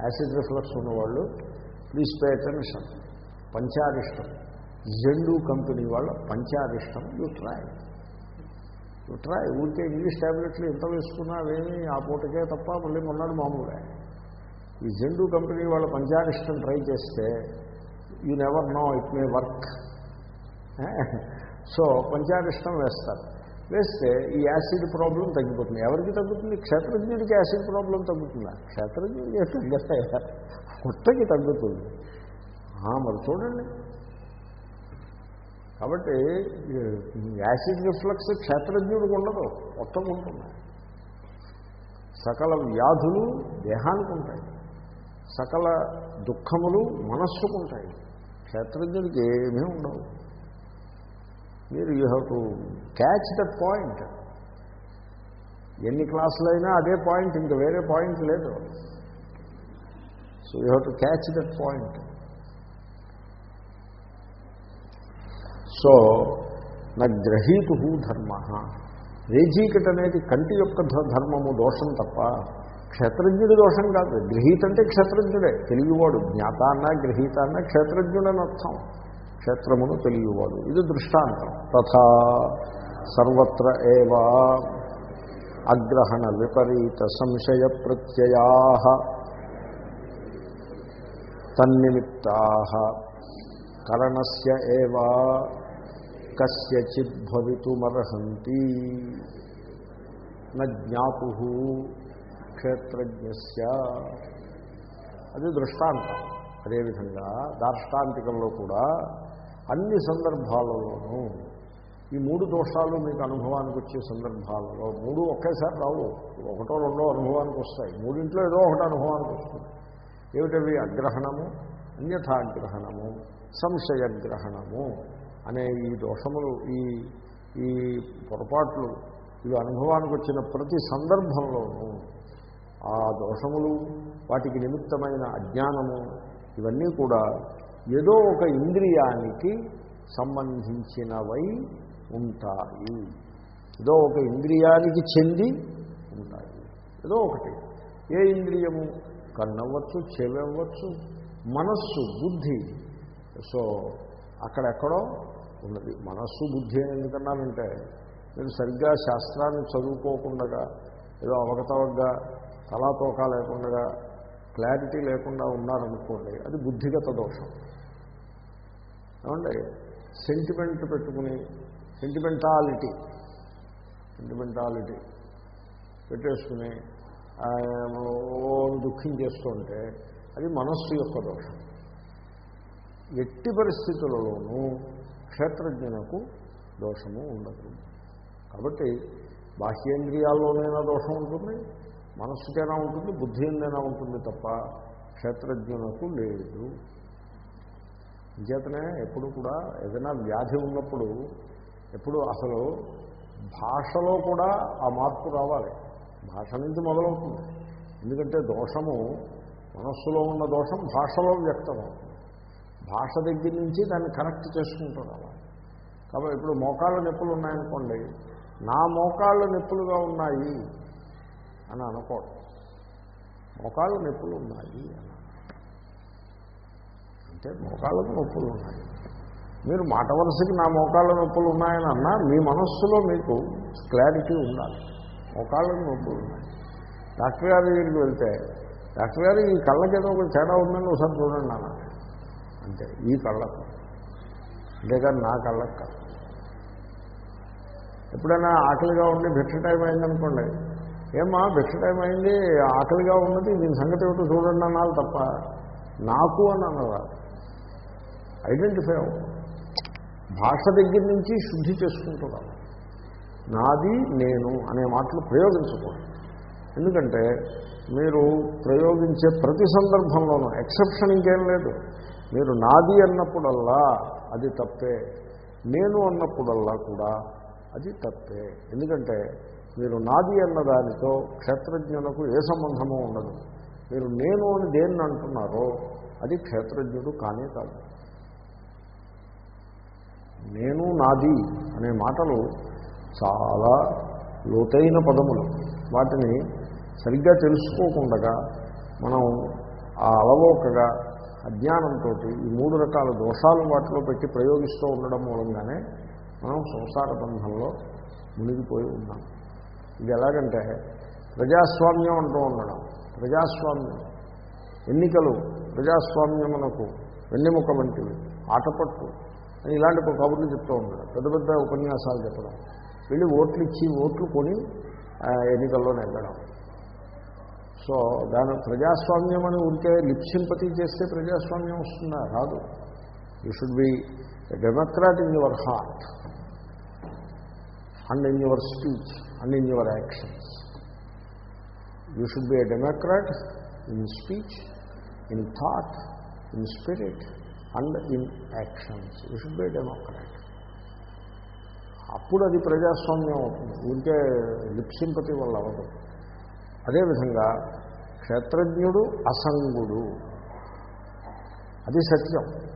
acid reflux ఉన్నవాళ్ళు ప్లీజ్ పే అటెన్షన్. పంచారిష్టం. జెండు కంపెనీ వాళ్ళ పంచారిష్టం. You try. You try. ఊరికే ఇంగ్లీష్ ట్యాబ్లెట్లు ఎంత వేసుకున్నా అవేమి ఆ పూటకే తప్ప మళ్ళీ మొన్నడు మామూలుగా ఈ జెండు కంపెనీ వాళ్ళ పంచారిష్టం ట్రై చేస్తే you never know it may work. So పంచారిష్టం వేస్తారు. వేస్తే ఈ యాసిడ్ ప్రాబ్లం తగ్గిపోతుంది. ఎవరికి తగ్గుతుంది? క్షేత్రజ్ఞుడికి యాసిడ్ ప్రాబ్లం తగ్గుతుందా? క్షేత్రజ్ఞుడికి తగ్గుతాయా? కుట్టకి తగ్గుతుంది. ఆ, మరి చూడండి. కాబట్టి యాసిడ్ రిఫ్లక్స్ క్షేత్రజ్ఞుడికి ఉండదు. మొత్తం ఉంటుంది. సకల వ్యాధులు దేహానికి ఉంటాయి. సకల దుఃఖములు మనస్సుకు ఉంటాయి. క్షేత్రజ్ఞుడికి ఏమీ ఉండవు. మీరు you have to catch that point ఎన్ని క్లాసులైనా అదే పాయింట్ ఇంకా వేరే పాయింట్ లేదు so you have to catch that point so నా గ్రహీతు ధర్మ రేజీకట్ అనేది కంటి యొక్క ధ- ధర్మము దోషం తప్ప క్షేత్రజ్ఞుడి దోషం కాదు గ్రహీత అంటే క్షేత్రజ్ఞుడే తెలియవాడు జ్ఞాత అన్నా గ్రహీత అన్నా క్షేత్రజ్ఞుడని అర్థం క్షేత్రమును తెలియవాడు. ఇది దృష్టాంతం. తథా సర్వత్ర ఏవా అగ్రహణ విపరీత సంశయ ప్రత్యయా తన్నిమిత్తా కరణస్య ఏవా కస్యచిత్ భవితుమర్హంతి జ్ఞాతు క్షేత్రజ్ఞస్య. అది దృష్టాంతం. అదేవిధంగా దార్ష్టాంతికంలో కూడా అన్ని సందర్భాలలోనూ ఈ మూడు దోషాలు మీకు అనుభవానికి వచ్చే సందర్భాలలో మూడు ఒకేసారి రావు. ఒకటో రెండో అనుభవానికి వస్తాయి. మూడింట్లో ఏదో ఒకటి అనుభవానికి వస్తుంది. ఏమిటవి? అగ్రహణము అన్యథాగ్రహణము సంశయగ్రహణము అనే ఈ దోషములు ఈ ఈ పొరపాట్లు ఇవి అనుభవానికి వచ్చిన ప్రతి సందర్భంలోనూ ఆ దోషములు వాటికి నిమిత్తమైన అజ్ఞానము ఇవన్నీ కూడా ఏదో ఒక ఇంద్రియానికి సంబంధించినవై ఉంటాయి. ఏదో ఒక ఇంద్రియానికి చెంది ఉంటాయి. ఏదో ఒకటి. ఏ ఇంద్రియము? కన్నవ్వచ్చు చెవవ్వచ్చు మనస్సు బుద్ధి. సో అక్కడెక్కడో ఉన్నది. మనస్సు బుద్ధి అని ఎందుకన్నానంటే మీరు సరిగ్గా శాస్త్రాన్ని చదువుకోకుండా ఏదో అవగతవగ్గా తలాతోకా లేకుండా క్లారిటీ లేకుండా ఉన్నారనుకోండి అది బుద్ధిగత దోషం. ఏమండి? సెంటిమెంట్ పెట్టుకుని సెంటిమెంటాలిటీ సెంటిమెంటాలిటీ పెట్టేసుకుని ఆ, ఓ దుఃఖించేస్తుంటే అది మనస్సు యొక్క దోషం. ఎట్టి పరిస్థితులలోనూ క్షేత్రజ్ఞునకు దోషము ఉండదు. కాబట్టి బాహ్యేంద్రియాల్లోనైనా దోషం ఉంటుంది మనస్సుకైనా ఉంటుంది బుద్ధి ఎందైనా ఉంటుంది తప్ప క్షేత్రజ్ఞనకు లేదు. ఇంచేతనే ఎప్పుడు కూడా ఏదైనా వ్యాధి ఉన్నప్పుడు ఎప్పుడు అసలు భాషలో కూడా ఆ మార్పు రావాలి. భాష నుంచి మొదలవుతుంది. ఎందుకంటే దోషము మనస్సులో ఉన్న దోషం భాషలో వ్యక్తమవుతుంది. భాష దగ్గర నుంచి దాన్ని కనెక్ట్ చేసుకుంటూ రావాలి. కాబట్టి ఇప్పుడు మోకాళ్ళ నొప్పులు ఉన్నాయనుకోండి నా మోకాళ్ళ నొప్పులుగా ఉన్నాయి అని అనుకోవడం. మోకాళ్ళ నొప్పులు ఉన్నాయి అని అంటే మోకాళ్ళకు నొప్పులు ఉన్నాయి. మీరు మాట వరుసకి నా మోకాళ్ళ నొప్పులు ఉన్నాయని అన్నా మీ మనస్సులో మీకు క్లారిటీ ఉండాలి. మోకాళ్ళకు నొప్పులు ఉన్నాయి. డాక్టర్ గారి దగ్గరికి వెళ్తే డాక్టర్ గారు ఈ కళ్ళకి ఏదో ఒక తేడా ఉందని ఒకసారి చూడండి అన్న అంతే ఈ కళ్ళకు. అంతేకాదు నా కళ్ళకు కాదు. ఎప్పుడైనా ఆకలిగా ఉండి భిక్ష టైం అయిందనుకోండి ఏమ్మా భిక్ష టైం అయింది ఆకలిగా ఉన్నది దీని సంగతి ఏమిటో చూడండి అనాలి తప్ప నాకు అని అన్నవారు ఐడెంటిఫై అవ్వదు భాష దగ్గర నుంచి శుద్ధి చేసుకుంటున్నాను నాది నేను అనే మాటలు ప్రయోగించకూడదు. ఎందుకంటే మీరు ప్రయోగించే ప్రతి సందర్భంలోనూ ఎక్సెప్షన్ ఇంకేం లేదు. మీరు నాది అన్నప్పుడల్లా అది తప్పే. నేను అన్నప్పుడల్లా కూడా అది తప్పే. ఎందుకంటే మీరు నాది అన్న దానితో క్షేత్రజ్ఞులకు ఏ సంబంధము ఉండదు. మీరు నేను అని దేన్ని అంటున్నారో అది క్షేత్రజ్ఞుడు కానే కాదు. నేను నాది అనే మాటలు చాలా లోతైన పదములు. వాటిని సరిగ్గా తెలుసుకోకుండా మనం ఆ అలవోకగా అజ్ఞానంతో ఈ మూడు రకాల దోషాలు వాటిలో పెట్టి ప్రయోగిస్తూ ఉండడం మూలంగానే మనం సంసార బంధంలో మునిగిపోయి ఉన్నాం. ఇది ఎలాగంటే ప్రజాస్వామ్యం అంటూ ఉండడం. ప్రజాస్వామ్యం. ఎన్నికలు ప్రజాస్వామ్యమునకు వెన్నెముక వంటివి. ఆటపట్టు. అని ఇలాంటి కబుర్లు చెప్తూ ఉన్నాడు పెద్ద పెద్ద ఉపన్యాసాలు చెప్పడం. వెళ్ళి ఓట్లు ఇచ్చి ఓట్లు కొని ఎన్నికల్లో నెగ్గడం సో దాని ప్రజాస్వామ్యం అని ఉంటే లిప్సింపతి చేస్తే ప్రజాస్వామ్యం వస్తుందా? రాదు. You should be democrat in your heart and in your speech and in your actions you should be a democrat in speech in thought in spirit and in actions. You should be democrat అప్పుడు అది ప్రజాస్వామ్యం అవుతుంది. ఉంటే లిప్సింపతి వల్ల అవ్వదు. అదేవిధంగా క్షేత్రజ్ఞుడు అసంగుడు. అది సత్యం.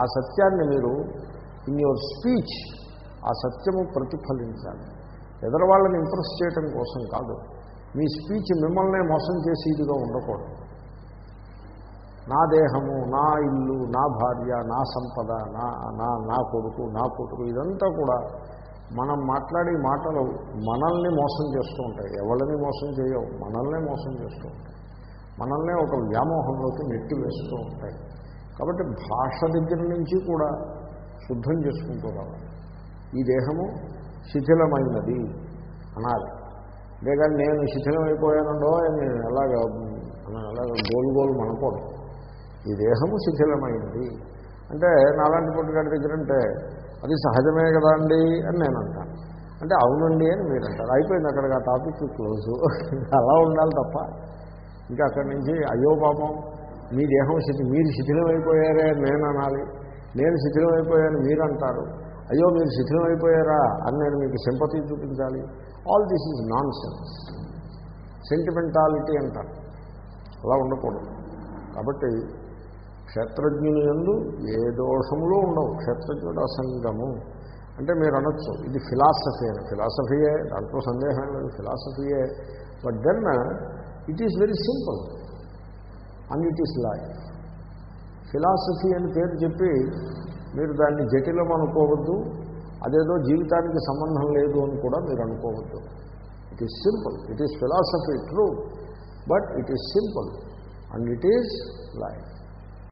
ఆ సత్యాన్ని మీరు ఇన్ యువర్ స్పీచ్ ఆ సత్యము ప్రతిఫలించాలి. ఎదరవాళ్ళని ఇంప్రెస్ చేయటం కోసం కాదు. మీ స్పీచ్ మిమ్మల్నే మోసం చేసేదిగా ఇదిగా ఉండకూడదు. నా దేహము నా ఇల్లు నా భార్య నా సంపద నా నా నా కొడుకు నా కొడుకు ఇదంతా కూడా మనం మాట్లాడే మాటలు మనల్ని మోసం చేస్తూ ఉంటాయి. ఎవరిని మోసం చేయవు మనల్నే మోసం చేస్తూ ఉంటాయి. మనల్నే ఒక వ్యామోహంలోకి నెట్టి వేస్తూ ఉంటాయి. కాబట్టి భాష దగ్గర నుంచి కూడా శుద్ధం చేసుకుంటూ రావాలి. ఈ దేహము శిథిలమైనది అనాలి. అంతేగాని నేను శిథిలమైపోయానండో నేను ఎలాగ మనం గోలు గోలు మనకూడదు ఈ దేహము శిథిలమైంది అంటే నాలాంటి పుట్టుగాడి దగ్గర అంటే అది సహజమే కదా అండి అని నేను అంటాను అంటే అవునండి అని మీరు అంటారు అయిపోయింది అక్కడికి ఆ టాపిక్ క్లోజ్. అలా ఉండాలి తప్ప. ఇంకా అక్కడి నుంచి అయ్యో పాపం మీ దేహం శిథి మీరు శిథిలమైపోయారే అని నేను అనాలి. నేను శిథిలమైపోయాను మీరు అంటారు. అయ్యో మీరు శిథిలమైపోయారా అని నేను మీకు సింపతి చూపించాలి. All this is nonsense sentimentality అంటారు. అలా ఉండకూడదు. కాబట్టి క్షేత్రజ్ఞుని ఎందు ఏ దోషములు ఉండవు. క్షేత్రజ్ఞుడు అసంగము అంటే మీరు అనొచ్చు ఇది ఫిలాసఫీ అని. ఫిలాసఫీయే దాంట్లో సందేహం లేదు ఫిలాసఫీయే. But then it is very simple and it is life philosophy అని పేరు చెప్పి మీరు దాన్ని జటిలం అనుకోవద్దు. అదేదో జీవితానికి సంబంధం లేదు అని కూడా మీరు అనుకోవద్దు. It is simple it is philosophy true but it is simple and it is life